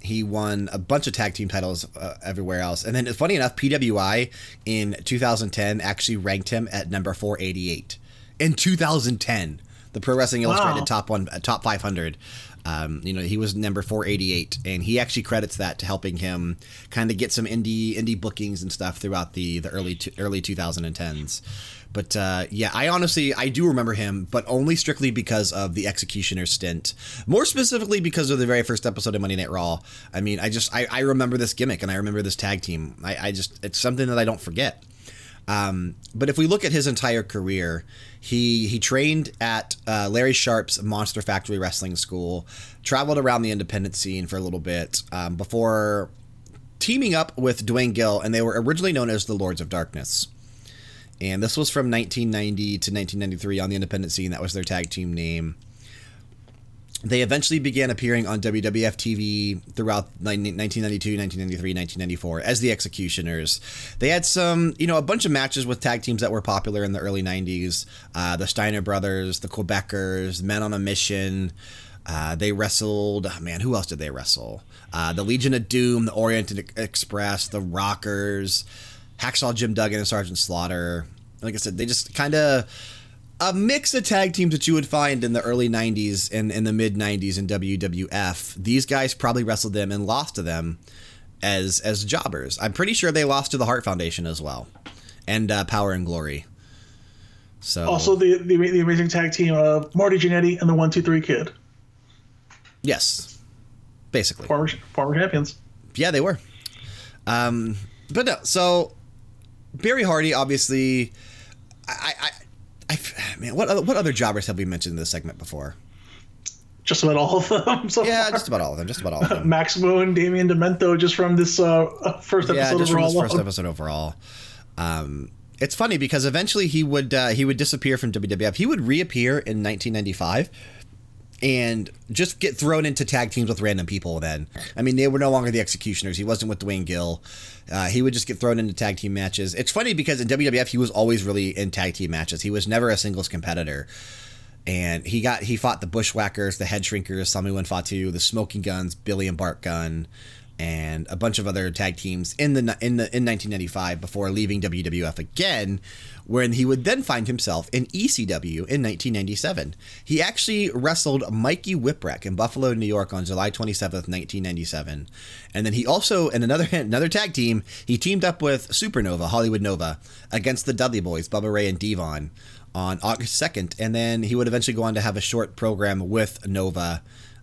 he won a bunch of tag team titles uh, everywhere else. And then, funny enough, PWI in 2010 actually ranked him at number 488 in 2010. The Pro Wrestling Illustrated Wow. top one, uh, top 500. Um, you know, he was number 488, and he actually credits that to helping him kind of get some indie indie bookings and stuff throughout the the early to, early 2010s. But uh, yeah, I honestly I do remember him, but only strictly because of the Executioner stint. More specifically because of the very first episode of Monday Night Raw. I mean, I just I, I remember this gimmick and I remember this tag team. I, I just it's something that I don't forget. Um, but if we look at his entire career, he he trained at uh, Larry Sharpe's Monster Factory Wrestling School, traveled around the independent scene for a little bit um, before teaming up with Duane Gill, and they were originally known as the Lords of Darkness. And this was from 1990 to 1993 on the independent scene. That was their tag team name. They eventually began appearing on WWF TV throughout 1992, 1993, 1994 as the Executioners. They had some, you know, a bunch of matches with tag teams that were popular in the early 90s. Uh, the Steiner Brothers, the Quebecers, Men on a Mission. Uh, they wrestled, oh, man, who else did they wrestle? Uh, the Legion of Doom, the Orient Express, the Rockers, Hacksaw Jim Duggan and Sergeant Slaughter. Like I said, they just kind of a mix of tag teams that you would find in the early 90s and in the mid 90s in WWF. These guys probably wrestled them and lost to them as as jobbers. I'm pretty sure they lost to the Heart Foundation as well and uh, Power and Glory. So Also, the, the the amazing tag team of Marty Jannetty and the One Two Three Kid, yes, basically. former former champions. Yeah, they were. Um, but no, so Barry Hardy, obviously, I, I, I, man, what other, what other jobbers have we mentioned in this segment before? Just about all of them. So Yeah, far. just about all of them. Just about all of them. Max Moon and Damien Demento just from this uh, first episode yeah, just of from this first episode overall. Um, it's funny because eventually he would uh, he would disappear from WWF. He would reappear in 1995 and just get thrown into tag teams with random people. Then, I mean, they were no longer the Executioners. He wasn't with Duane Gill. Uh, he would just get thrown into tag team matches. It's funny because in WWF he was always really in tag team matches. He was never a singles competitor. And he got he fought the Bushwhackers, the Head Shrinkers, Samu and Fatu, the Smoking Gunns, Billy and Bart Gunn, and a bunch of other tag teams in the in the in 1995 before leaving WWF again, when he would then find himself in ECW in 1997. He actually wrestled Mikey Whipwreck in Buffalo, New York on July 27th, 1997, and then he also in another another tag team he teamed up with Supernova Hollywood Nova against the Dudley Boyz, Bubba Ray and D-Von on August 2nd, and then he would eventually go on to have a short program with Nova,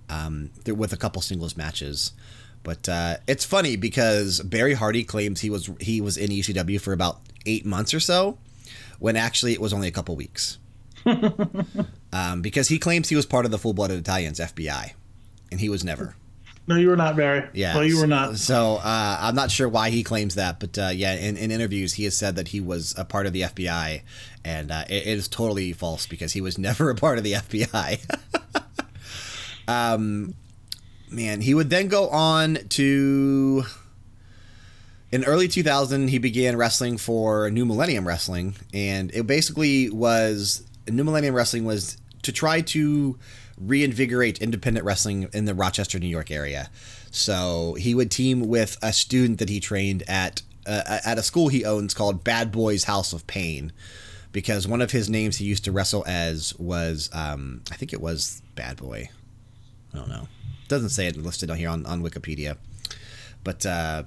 um, with a couple singles matches. But uh, it's funny because Barry Hardy claims he was he was in ECW for about eight months or so, when actually it was only a couple weeks. um, because he claims he was part of the Full Blooded Italians FBI, and he was never. No, you were not, Barry. Yeah. No, you were not. So uh, I'm not sure why he claims that, but uh, yeah, in, in interviews he has said that he was a part of the FBI, and uh, it, it is totally false because he was never a part of the FBI. um, man, he would then go on to. In early 2000, he began wrestling for New Millennium Wrestling, and it basically was New Millennium Wrestling was to try to reinvigorate independent wrestling in the Rochester, New York area. So he would team with a student that he trained at uh, at a school he owns called Bad Boys House of Pain, because one of his names he used to wrestle as was um, I think it was Bad Boy. I don't know. doesn't say it listed on here on, on Wikipedia, but. Uh,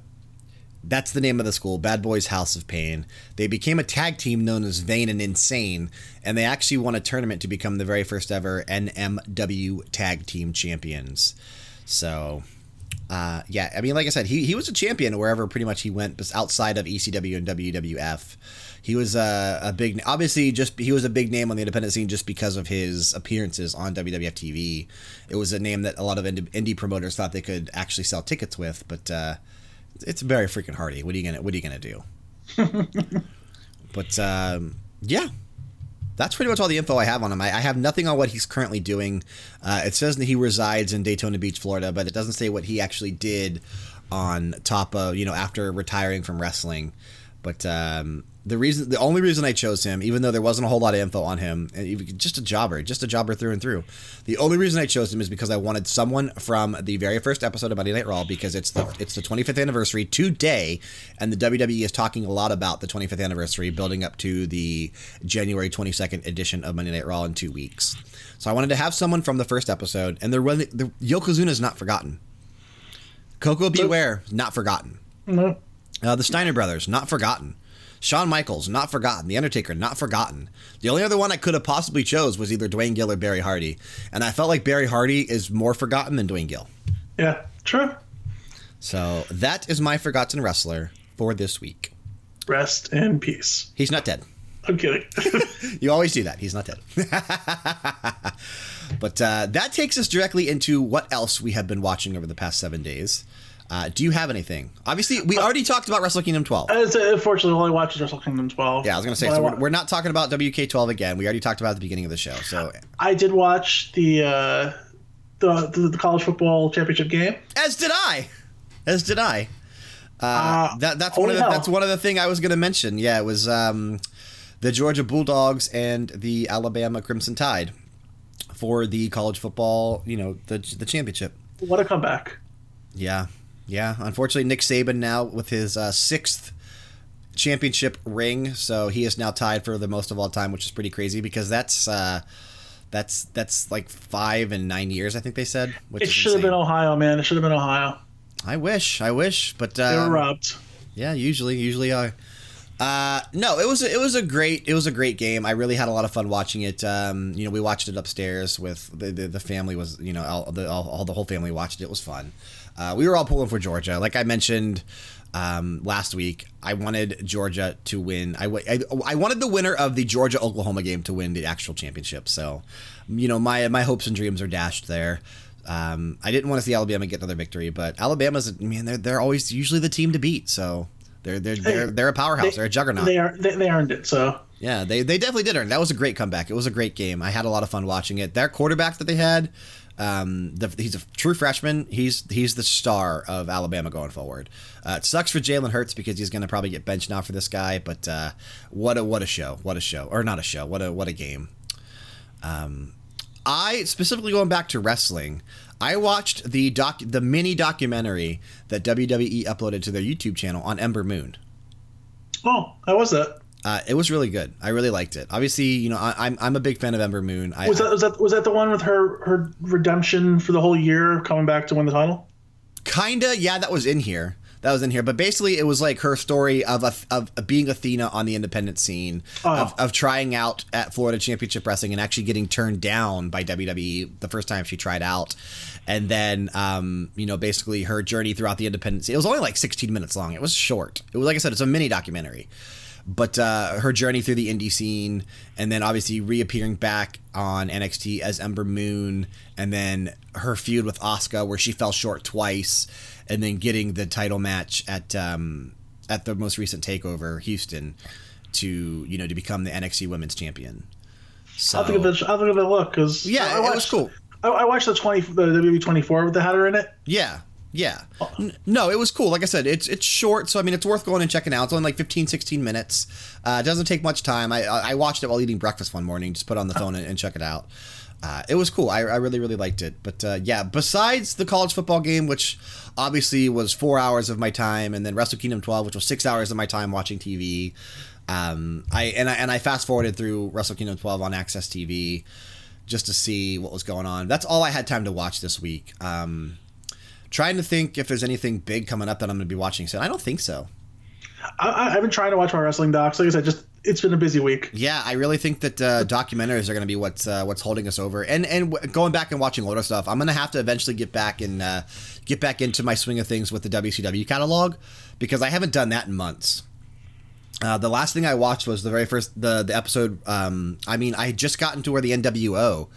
that's the name of the school, Bad Boys House of Pain. They became a tag team known as Vain and Insane, and they actually won a tournament to become the very first ever NMW Tag Team Champions. So, uh, yeah, I mean, like I said, he, he was a champion wherever pretty much he went, outside of ECW and WWF. He was a, a big, obviously, just he was a big name on the independent scene just because of his appearances on WWF TV. It was a name that a lot of indie promoters thought they could actually sell tickets with, but uh, it's very freaking hardy. What are you gonna What are you gonna do? but um, yeah, that's pretty much all the info I have on him. I, I have nothing on what he's currently doing. Uh, it says that he resides in Daytona Beach, Florida, but it doesn't say what he actually did on top of you know after retiring from wrestling. But um, the reason, the only reason I chose him, even though there wasn't a whole lot of info on him, just a jobber, just a jobber through and through. The only reason I chose him is because I wanted someone from the very first episode of Monday Night Raw because it's the it's the 25th anniversary today, and the WWE is talking a lot about the 25th anniversary, building up to the January 22nd edition of Monday Night Raw in two weeks. So I wanted to have someone from the first episode, and the the Yokozuna is not forgotten. Koko B. Ware, not forgotten. No. Uh, the Steiner brothers, not forgotten. Shawn Michaels, not forgotten. The Undertaker, not forgotten. The only other one I could have possibly chose was either Duane Gill or Barry Hardy, and I felt like Barry Hardy is more forgotten than Duane Gill. Yeah, true. So that is my forgotten wrestler for this week. Rest in peace. He's not dead. I'm kidding. You always do that. He's not dead. but uh, that takes us directly into what else we have been watching over the past seven days. Uh, do you have anything? Obviously, we already talked about Wrestle Kingdom 12. As, uh, unfortunately, all I watched is Wrestle Kingdom 12. Yeah, I was going to say, so we're, we're not talking about WK12 again. We already talked about it at the beginning of the show. So, I did watch the, uh, the, the the college football championship game. as did I. As did I. Uh, Uh, that, that's one of the, hell. that's one of the thing I was going to mention. Yeah, it was um, the Georgia Bulldogs and the Alabama Crimson Tide for the college football, you know, the the championship. What a comeback! Yeah, yeah. Unfortunately, Nick Saban now with his uh, sixth championship ring, so he is now tied for the most of all time, which is pretty crazy because that's uh, that's that's like five and nine years, I think they said. Which It should have been Ohio, man. It should have been Ohio. I wish, I wish, but They were uh, robbed. yeah, usually, usually are. Uh, no, it was a, it was a great it was a great game. I really had a lot of fun watching it. Um, you know, we watched it upstairs with the the, the family was you know all the all, all the whole family watched it. It was fun. Uh, we were all pulling for Georgia, like I mentioned um, last week. I wanted Georgia to win. I, I I wanted the winner of the Georgia Oklahoma game to win the actual championship. So, you know, my my hopes and dreams are dashed there. Um, I didn't want to see Alabama get another victory, but Alabama's man, they're they're always usually the team to beat. So they're they're they're, they're a powerhouse. They, are a juggernaut. They are. They, they earned it. So yeah, they they definitely did earn. it. That was a great comeback. It was a great game. I had a lot of fun watching it. Their quarterback that they had, um, the, he's a true freshman. He's he's the star of Alabama going forward. Uh, it sucks for Jalen Hurts because he's going to probably get benched now for this guy. But uh, what a what a show! What a show! Or not a show? What a what a game! Um, I specifically going back to wrestling. I watched the doc, the mini documentary that WWE uploaded to their YouTube channel on Ember Moon. oh, how was that? Uh, it was really good. I really liked it. Obviously, you know, I, I'm I'm a big fan of Ember Moon. I, Was that was that was that the one with her her redemption for the whole year, coming back to win the title? kinda, yeah, that was in here. That was in here, but basically, it was like her story of a, of being Athena on the independent scene, Oh. of, of trying out at Florida Championship Wrestling and actually getting turned down by WWE the first time she tried out, and then um, you know basically her journey throughout the independent scene. It was only like 16 minutes long. It was short. It was like I said, it's a mini documentary. But uh, her journey through the indie scene, and then obviously reappearing back on NXT as Ember Moon, and then her feud with Asuka, where she fell short twice, and then getting the title match at um, at the most recent Takeover Houston to you know to become the NXT Women's Champion. So I'll think of it. I'll think of it. Look, because Yeah, it was cool. I, I watched the twenty the WWE twenty four with the had her in it. Yeah. Yeah. N- No, it was cool. Like I said, it's it's short, so I mean, it's worth going and checking out. It's only like 15, 16 minutes. Uh, it doesn't take much time. I, I watched it while eating breakfast one morning. Just put it on the phone and, and check it out. Uh, it was cool. I, I really, really liked it. But uh, yeah, besides the college football game, which obviously was four hours of my time, and then Wrestle Kingdom 12, which was six hours of my time watching TV. Um, I and I and I fast forwarded through Wrestle Kingdom 12 on AXS TV just to see what was going on. That's all I had time to watch this week. Um, trying to think if there's anything big coming up that I'm going to be watching soon. I don't think so. I, I, I've been trying to watch my wrestling docs. Like I said, just it's been a busy week. Yeah, I really think that uh, documentaries are going to be what's uh, what's holding us over. And and w- going back and watching older stuff, I'm going to have to eventually get back and uh, get back into my swing of things with the WCW catalog because I haven't done that in months. Uh, the last thing I watched was the very first the the episode. Um, I mean, I had just gotten to where the NWO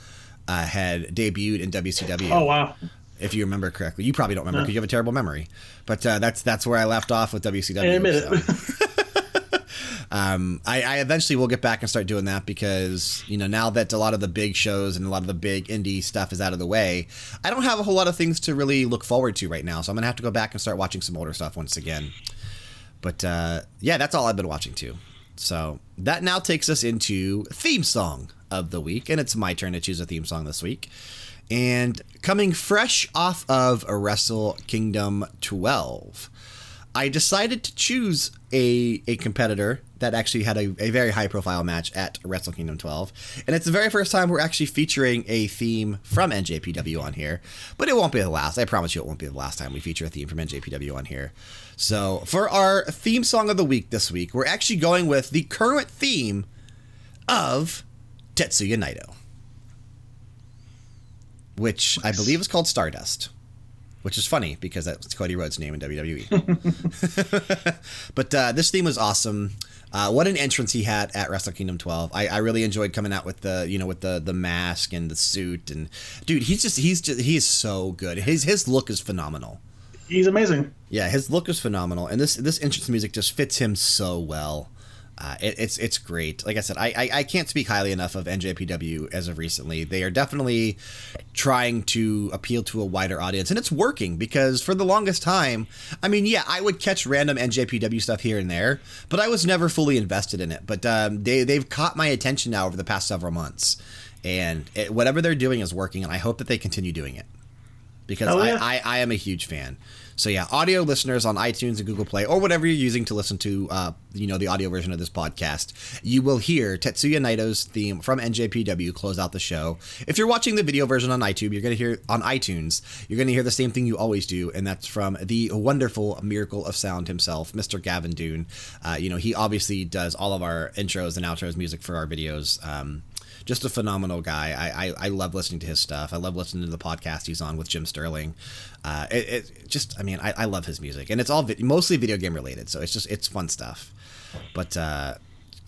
uh, had debuted in WCW. Oh wow. If you remember correctly. You probably don't remember because you have a terrible memory. But uh, that's that's where I left off with WCW. I admit so. it. um, I, I eventually will get back and start doing that because you know now that a lot of the big shows and a lot of the big indie stuff is out of the way, I don't have a whole lot of things to really look forward to right now. So I'm gonna have to go back and start watching some older stuff once again. But uh, yeah, that's all I've been watching too. So that now takes us into theme song of the week, and it's my turn to choose a theme song this week. And coming fresh off of a Wrestle Kingdom 12, I decided to choose a, a competitor that actually had a, a very high profile match at Wrestle Kingdom 12. And it's the very first time we're actually featuring a theme from NJPW on here. But it won't be the last. I promise you it won't be the last time we feature a theme from NJPW on here. So for our theme song of the week this week, we're actually going with the current theme of Tetsuya Naito. Which I believe is called Stardust which is funny because that's Cody Rhodes' name in WWE. but uh, this theme was awesome. Uh, what an entrance he had at Wrestle Kingdom 12. I, I really enjoyed coming out with the you know with the the mask and the suit and dude he's just he's just he is so good. His his look is phenomenal. He's amazing. Yeah, his look is phenomenal, and this this entrance music just fits him so well. Uh, it, it's it's great. Like I said, I, I I can't speak highly enough of NJPW as of recently. They are definitely trying to appeal to a wider audience, and it's working because for the longest time, I mean, yeah, I would catch random NJPW stuff here and there, but I was never fully invested in it. But um, they they've caught my attention now over the past several months. and it, whatever they're doing is working, and I hope that they continue doing it because Oh, I. I, I am a huge fan. So yeah, audio listeners on iTunes and Google Play or whatever you're using to listen to, uh, you know, the audio version of this podcast, you will hear Tetsuya Naito's theme from NJPW close out the show. If you're watching the video version on iTunes, you're gonna hear on iTunes, you're gonna hear the same thing you always do, and that's from the wonderful miracle of sound himself, Mr. Gavin Dunne. Uh, you know, he obviously does all of our intros and outros music for our videos. Um, just a phenomenal guy. I, I, I love listening to his stuff. I love listening to the podcast he's on with Jim Sterling. Uh, it, it just, I mean, I, I love his music, and it's all mostly video game related. So it's just it's fun stuff. But uh,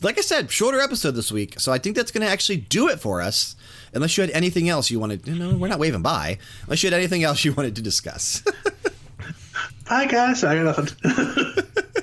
like I said, shorter episode this week, so I think that's going to actually do it for us. Unless you had anything else you wanted, you know, we're not waving by. Unless you had anything else you wanted to discuss. Bye, guys. I got nothing.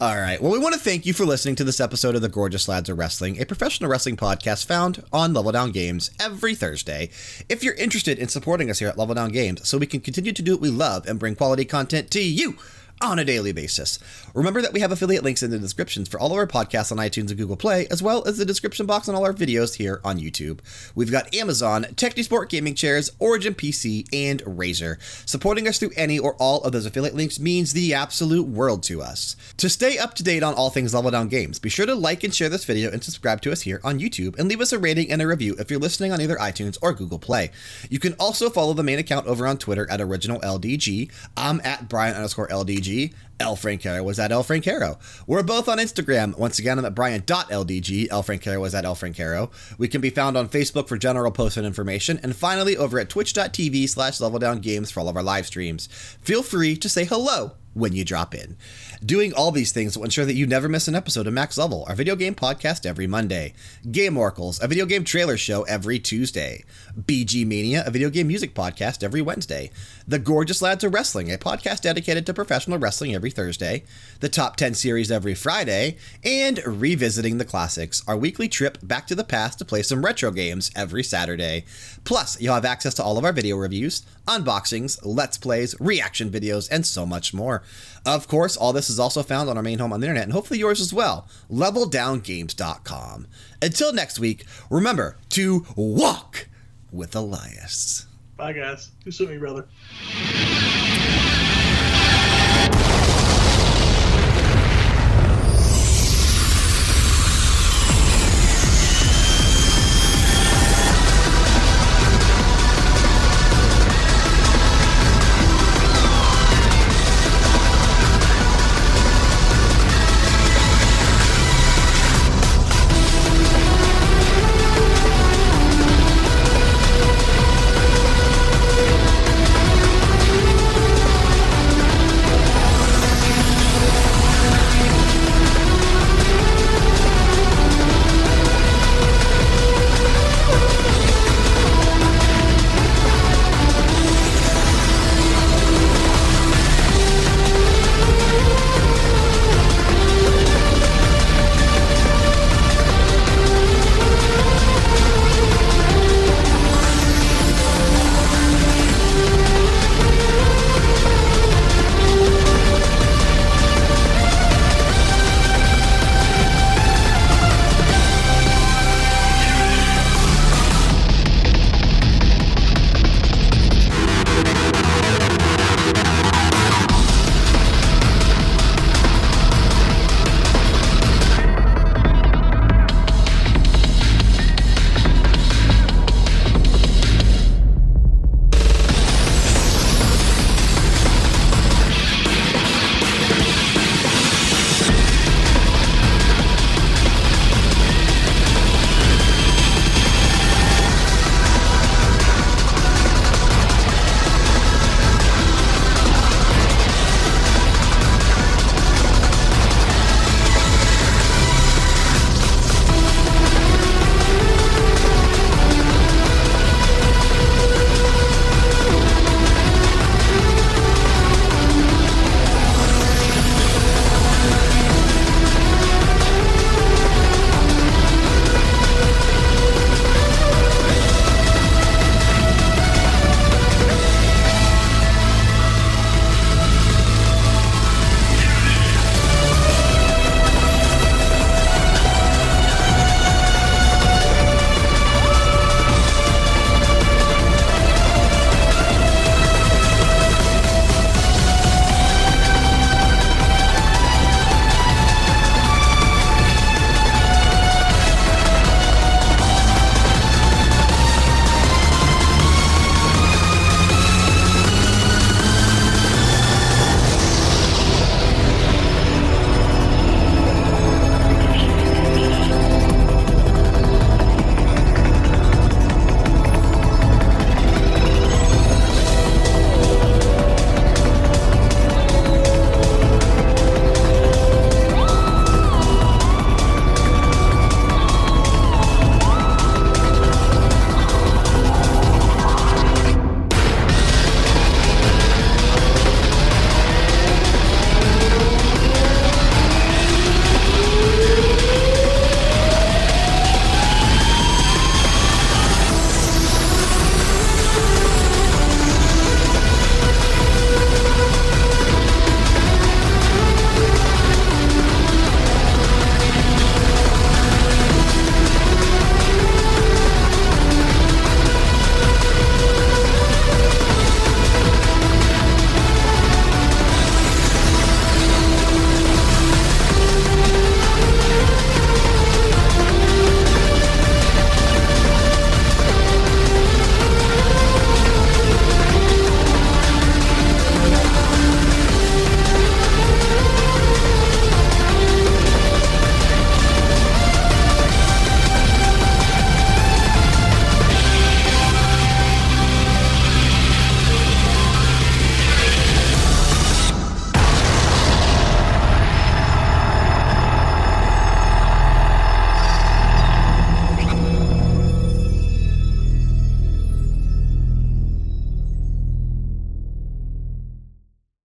All right. Well, we want to thank you for listening to this episode of the Gorgeous Lads of Wrestling, a professional wrestling podcast found on Level Down Games every Thursday. If you're interested in supporting us here at Level Down Games so we can continue to do what we love and bring quality content to you on a daily basis. Remember that we have affiliate links in the descriptions for all of our podcasts on iTunes and Google Play, as well as the description box on all our videos here on YouTube. We've got Amazon, Technisport Gaming Chairs, Origin PC, and Razer. Supporting us through any or all of those affiliate links means the absolute world to us. To stay up to date on all things Level Down Games, be sure to like and share this video and subscribe to us here on YouTube, and leave us a rating and a review if you're listening on either iTunes or Google Play. You can also follow the main account over on Twitter at OriginalLDG. I'm at Brian underscore LDG strategy L Francaro was at L Francaro. We're both on Instagram. Once again, I'm at Brian.LDG. L Francaro was at L Francaro. We can be found on Facebook for general posts and information. And finally, over at twitch.tv slash level down games for all of our live streams. Feel free to say hello when you drop in. Doing all these things will ensure that you never miss an episode of Max Level, our video game podcast every Monday. Game Oracles, a video game trailer show every Tuesday. BG Mania, a video game music podcast every Wednesday. The Gorgeous Lads of Wrestling, a podcast dedicated to professional wrestling every Thursday. The Top 10 series every Friday. And Revisiting the Classics, our weekly trip back to the past to play some retro games every Saturday. Plus, you'll have access to all of our video reviews, unboxings, let's plays, reaction videos, and so much more. Of course, all this is also found on our main home on the internet and hopefully yours as well, leveldowngames.com. Until next week, remember to walk with Elias. Bye, guys. Suit me, brother.